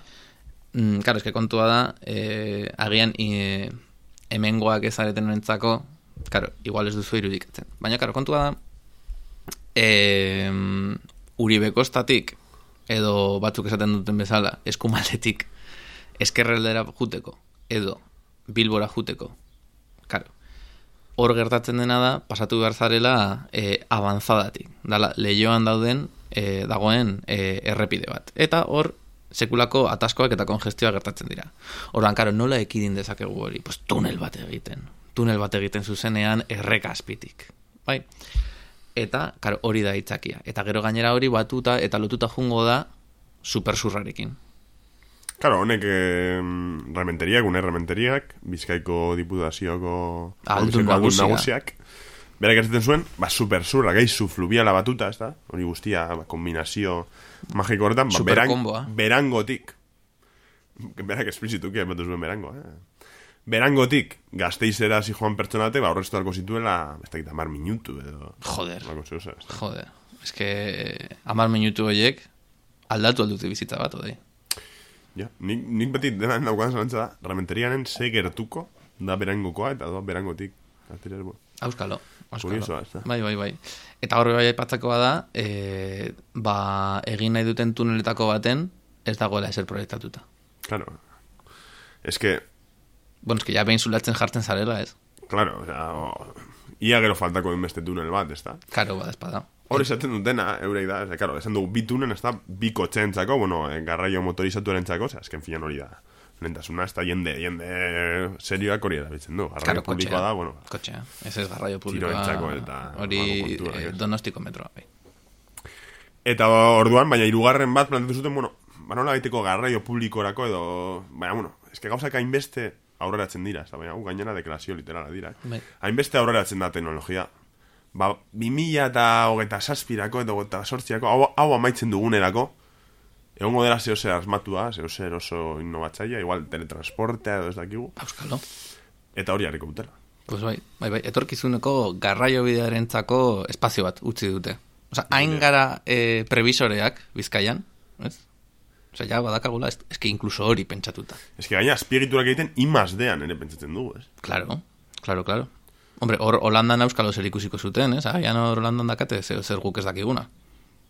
[SPEAKER 1] mm, karo, eske kontua da, eh, agian e, hemengoak ezareten entzako, karo, igual ez duzu irudikatzen. Baina, karo, kontua da, e, Uribe kostatik, edo batzuk esaten duten bezala, eskumaldetik, eskerreldera juteko, edo Bilbora juteko, karo, hor gertatzen dena da, pasatu behar zarela e, avanzadatik. Dala, lehioan dauden, e, dagoen e, errepide bat. Eta hor, sekulako ataskoak eta kongestioa gertatzen dira. Orduan, karo, nola ekidin dezakegu hori? Pues tunel bat egiten. Tunel bat egiten zuzenean erreka azpitik. Bai? Eta, karo, hori da itzakia. Eta gero gainera hori batuta eta lotuta jungo da supersurrarekin.
[SPEAKER 2] Claro, honek eh, rementeriak, une rementeriak, Bizkaiko diputazioko
[SPEAKER 1] Aldun
[SPEAKER 2] nagusiak, berak esaten zuen, ba, supersurra, gaizu fluviala batuta, ez da? Hori guztia, ba, kombinazio magiko horretan, ba, beran,
[SPEAKER 1] Superkomboa.
[SPEAKER 2] berangotik, berak esplizituki epatu zuen berango, eh? Berangotik, gazteizera zi joan pertsonate, ba, horreztu alko zituela, ez da, mar minutu, edo...
[SPEAKER 1] Joder.
[SPEAKER 2] Zeusa, ez da?
[SPEAKER 1] Joder. Ez que amar minutu horiek aldatu aldute bizitza bat, odei.
[SPEAKER 2] Ja, nik, nik beti dena daukan zalantza da, rementerianen ze gertuko da berangokoa, eta doa berangotik. Atira, bueno.
[SPEAKER 1] Auskalo.
[SPEAKER 2] Kuriosoa, ez da?
[SPEAKER 1] Bai, bai, bai. Eta horre bai aipatzakoa da, e, ba, egin nahi duten tuneletako baten, ez dagoela eser proiektatuta.
[SPEAKER 2] Claro. Es que,
[SPEAKER 1] Bueno, es que ya behin zulatzen jartzen zarela, ez?
[SPEAKER 2] claro, o sea, o, ia gero faltako den beste tunel bat, ez da?
[SPEAKER 1] Karo, bada espada.
[SPEAKER 2] Hor esaten dutena, eurek da, ez da, claro, esan dugu bi tunen, ez da, bi kotxeentzako, bueno, eh, garraio motorizatu erentzako, ose, azken filan hori da. Lentasuna, ez da, jende, jende serioak hori erabiltzen du. Garraio
[SPEAKER 1] Karo,
[SPEAKER 2] publikoa da, bueno,
[SPEAKER 1] Kotxea. Ez ez garraio publikoa.
[SPEAKER 2] Eta
[SPEAKER 1] Hori eh, donostiko metroa, bai.
[SPEAKER 2] Eta orduan, baina hirugarren bat planteatu zuten, bueno, ba nola gaiteko garraio publikorako edo, baina, bueno, eske gauzak hainbeste aurreratzen dira, ez da, baina, gainera deklarazio literala dira. eh.
[SPEAKER 1] Bai.
[SPEAKER 2] Hainbeste aurreratzen da teknologia. Ba, 2000 eta hogeita saspirako edo hogeita sortziako, hau, hau amaitzen dugunerako, egongo dela zeo zer asmatua, zeo zer oso innovatzaia, igual teletransportea edo ez dakigu,
[SPEAKER 1] Euskalo.
[SPEAKER 2] eta hori harriko dutela.
[SPEAKER 1] Pues bai, bai, bai, etorkizuneko garraio bidearentzako espazio bat utzi dute. Osa, hain gara e, previsoreak bizkaian, ez? Osa, ja, badakagula, ez, eske inkluso hori pentsatuta.
[SPEAKER 2] Ez que gaina azpiegiturak egiten imazdean ere pentsatzen dugu, ez?
[SPEAKER 1] Claro, claro, claro. Hombre, hor Holandan euskalo zer ikusiko zuten, ez? Agian hor Holandan dakate zer, zer guk ez dakiguna.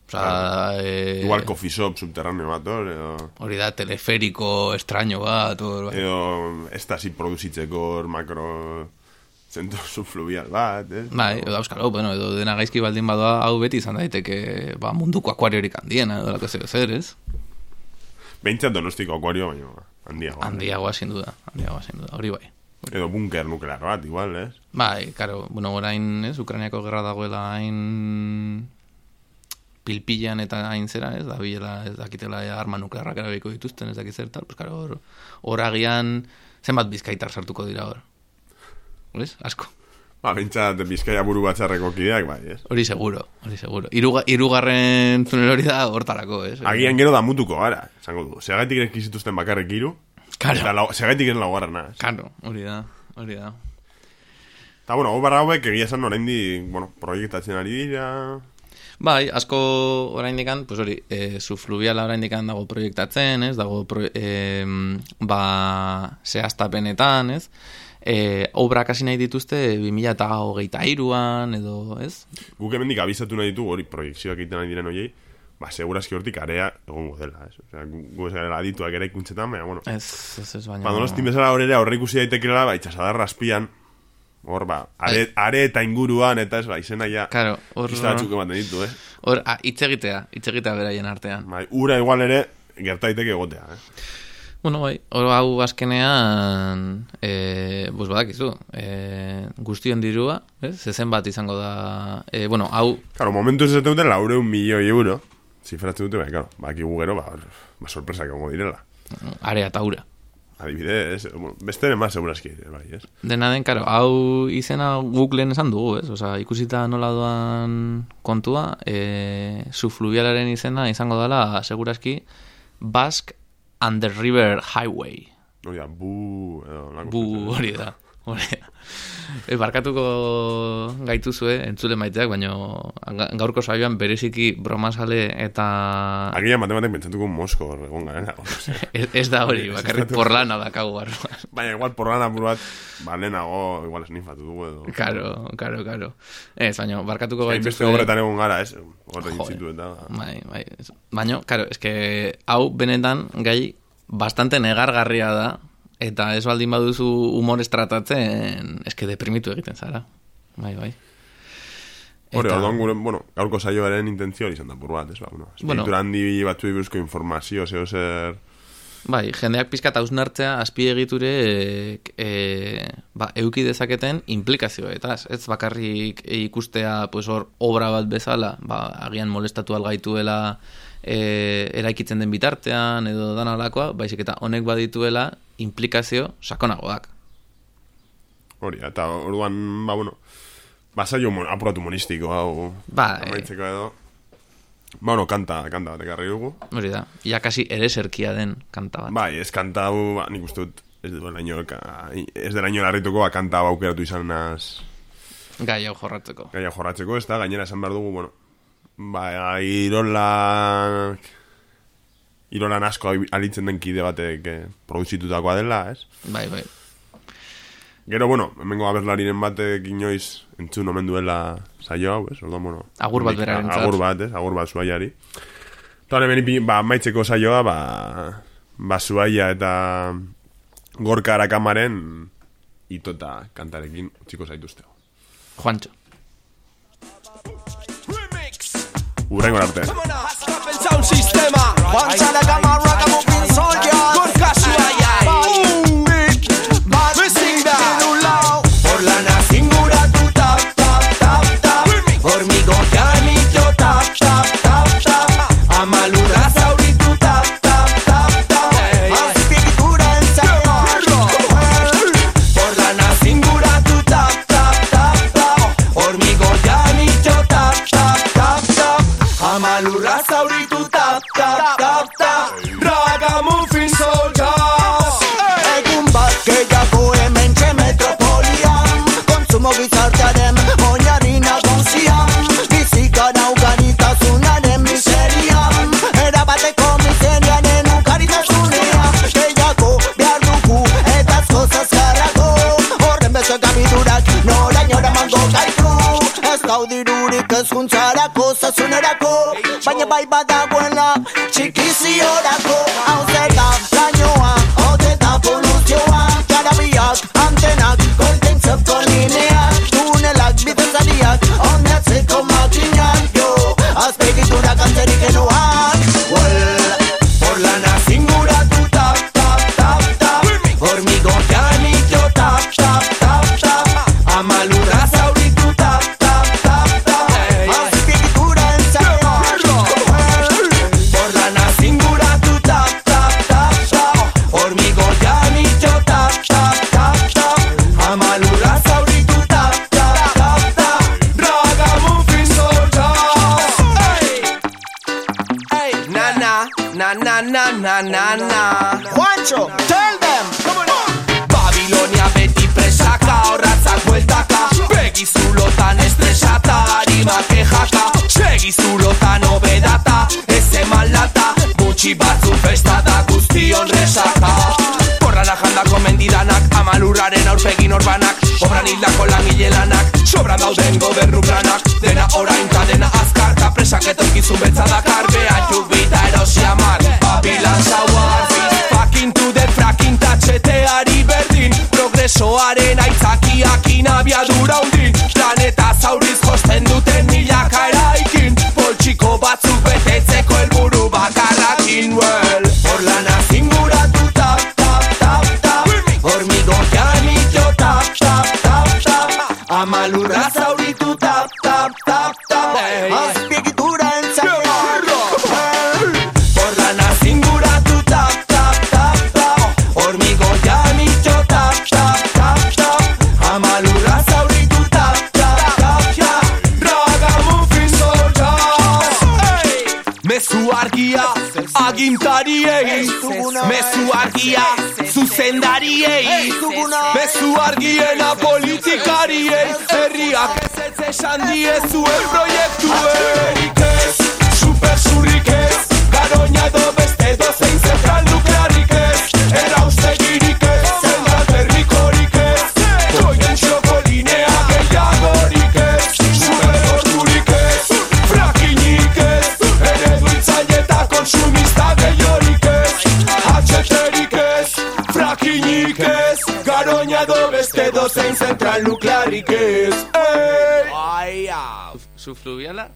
[SPEAKER 1] Osa, e,
[SPEAKER 2] Igual coffee shop subterráneo bat, hor, edo...
[SPEAKER 1] hori da, teleferiko estraño bat, hor, bai.
[SPEAKER 2] Edo, ez da zi produzitzeko hor makro zentro subfluvial bat, ez?
[SPEAKER 1] Bai, edo euskalo, bueno, edo dena gaizki baldin badoa hau beti izan daiteke, ba, munduko akuariorik handiena, edo lako zer zer, ez?
[SPEAKER 2] Behintzat donostiko akuario, baina handiago.
[SPEAKER 1] Handiagoa sin duda, handiagoa sin duda, hori bai.
[SPEAKER 2] Edo bunker nuklear bat, igual, ez?
[SPEAKER 1] Bai, karo, bueno, orain, ez, Ukrainiako gerra dagoela hain pilpilan eta hain zera, ez, da bilela, ez dakitela ja, arma nuklearrak erabiko dituzten, ez dakit zer tal, pues, karo, hor, hor agian, zenbat bizkaitar sartuko dira hor. ¿Ves? Asko.
[SPEAKER 2] Ba, behintzat bizkaia buru batzarreko kideak, bai, ez?
[SPEAKER 1] Hori seguro, hori seguro. Iruga, irugarren tunel hori da hortarako, ez?
[SPEAKER 2] Agian gero damutuko gara, esango du. Segaitik ere kizituzten bakarrik iru,
[SPEAKER 1] Karo,
[SPEAKER 2] eta lau, segaitik ez laugarrena, ez?
[SPEAKER 1] karo, hori da, hori da.
[SPEAKER 2] Eta, bueno, hau barra hauek egia esan oraindi, bueno, proiektatzen ari dira...
[SPEAKER 1] Bai, asko oraindikan, pues hori, e, su fluviala oraindikan dago proiektatzen, ez? Dago pro, e, ba zehaztapenetan, ez? E, obrak hasi nahi dituzte 2023an edo, ez?
[SPEAKER 2] Guk hemendik abizatu nahi ditugu hori proiektzioak egiten ari diren hoiei, ba, segurazki hortik area egongo dela, ez? Osea, gu, ez gara adituak ere ikuntzetan, baina, bueno,
[SPEAKER 1] Ez, ez, ez, baina...
[SPEAKER 2] Padonostin bezala hor ere aurre ikusi daitekeela, ba, itxasadarra azpian, hor, ba, are, are eta inguruan, eta ez, ba, izena ja,
[SPEAKER 1] Claro, hor...
[SPEAKER 2] pista batzuk ematen ditu, eh?
[SPEAKER 1] Hor, ah, hitz egitea, hitz egitea beraien artean.
[SPEAKER 2] Bai, ura igual ere, gerta daiteke egotea, eh?
[SPEAKER 1] Bueno, bai, hor hau azkenean, e, bus badakizu, e, guztion dirua, ez? Zezen bat izango da, e, bueno, hau,
[SPEAKER 2] Claro, momentu ez dute laureun milioi euro, zifratzen dute, bai, claro, bakigu gero, ba, ba, sorpresak egongo direla.
[SPEAKER 1] area eta ura.
[SPEAKER 2] Adibidez, beste ere más segurazki, bai, ez?
[SPEAKER 1] Dena den, karo, hau izena guk lehen esan dugu, ez? Osa, ikusita nola doan kontua, e, su fluvialaren izena izango dela, segurazki, Basque and the River Highway.
[SPEAKER 2] Hori da, bu, edo,
[SPEAKER 1] Bu, hori da. E, barkatuko gaituzue, entzule maiteak, baina ga- gaurko saioan bereziki bromasale eta...
[SPEAKER 2] Agian matematek pentsatuko mosko egon garena.
[SPEAKER 1] Ez, ez da hori, bakarrik porlana dakago barruan.
[SPEAKER 2] Baina igual porran apur bat, ba, lehenago, igual esnifatu dugu edo.
[SPEAKER 1] Karo, karo, karo. Ez, baina barkatuko
[SPEAKER 2] Hain beste
[SPEAKER 1] gaituzue...
[SPEAKER 2] obretan egon gara, ez? Horre
[SPEAKER 1] Jo,
[SPEAKER 2] ditzitu eta...
[SPEAKER 1] Bai, bai. Baina, karo, eske hau benetan gai bastante negargarria da, eta ez baldin baduzu humorez tratatzen, eske deprimitu egiten zara. Bai, bai.
[SPEAKER 2] Hore,
[SPEAKER 1] Eta-
[SPEAKER 2] orduan gure, bueno, gaurko saioaren intentzio izan da, bat, ez ba, bueno.
[SPEAKER 1] Bueno.
[SPEAKER 2] Espiritura handi batzu buruzko informazio, zeo zer...
[SPEAKER 1] Bai, jendeak pizkat hausnartzea azpiegiturek e, ba, euki dezaketen implikazioetaz. Ez bakarrik ikustea pues, hor obra bat bezala, ba, agian molestatu algaituela e, eraikitzen den bitartean edo danalakoa, baizik eta honek badituela implikazio sakonagoak.
[SPEAKER 2] Hori, eta orduan, ba, bueno, basaio mon, apuratu monistiko hau
[SPEAKER 1] Ba, eh.
[SPEAKER 2] amaitzeko edo. Ba, bueno, kanta, kanta bat ekarri dugu.
[SPEAKER 1] Hori da, ja kasi ere serkia den kanta bat.
[SPEAKER 2] Bai, ez kanta hau, ba, nik uste dut, ez dela inolka, ez dela inol harrituko, ba, kanta hau aukeratu izan naz
[SPEAKER 1] Gai hau jorratzeko.
[SPEAKER 2] gaia jorratzeko, ez da, gainera esan behar dugu, bueno, ba, irola... Irolan asko alitzen den kide batek eh, produzitutakoa dela, ez?
[SPEAKER 1] Bai, bai.
[SPEAKER 2] Gero, bueno, hemengo aberlarinen batek inoiz entzun omen duela saio hau, ez? Orduan, bueno,
[SPEAKER 1] Agur bat berarentzat.
[SPEAKER 2] Agur bat, ez? Agur bat zuaiari. Eta hemen ba, maitzeko saioa, ba, ba zuaia eta gorka arakamaren itota kantarekin utziko zaituzteo.
[SPEAKER 1] Juancho.
[SPEAKER 2] Urrengo arte.
[SPEAKER 3] Haskap el sound sistema Juancha la gama ragamuffin soldier Gorka Suaya Gogorra zauritu tap, tap, tap, tap. Raga muffin soldaz hey! Egun bat gehiago hemen metropolian. Kontzumo gizartaren moinari nagozian Bizikan auganitazunaren miserian Erabateko miserianen ukaritasunia Gehiago behar dugu eta azko zazkarako Horren beso gabidurak nora inora mango gaitu. Ez gaudirurik ez guntzara Gizartearen aurpegi norbanak Obran hilako langile lanak Sobra dauden gobernu planak. Dena orain ta dena azkar Ta presak etorkizu betza dakar. Beha jubita erosi amar Babilan zauar Fakin to the fracking ta txeteari berdin. Progresoaren aitzakiak inabiadura undin. Planeta zauriz josten duten milaka eraikin. Poltsiko batzuk betetzeko helburu bakarrakin Wee Agintariei mezu argia zuzendariei. Mezu argiena politikariei. Herriak ez esan diezu el proiektu Aturik super surrik ez garoña do beste dozein zentraldu en Central Nuclear y que es. ¡Ey!
[SPEAKER 1] Su fluviala.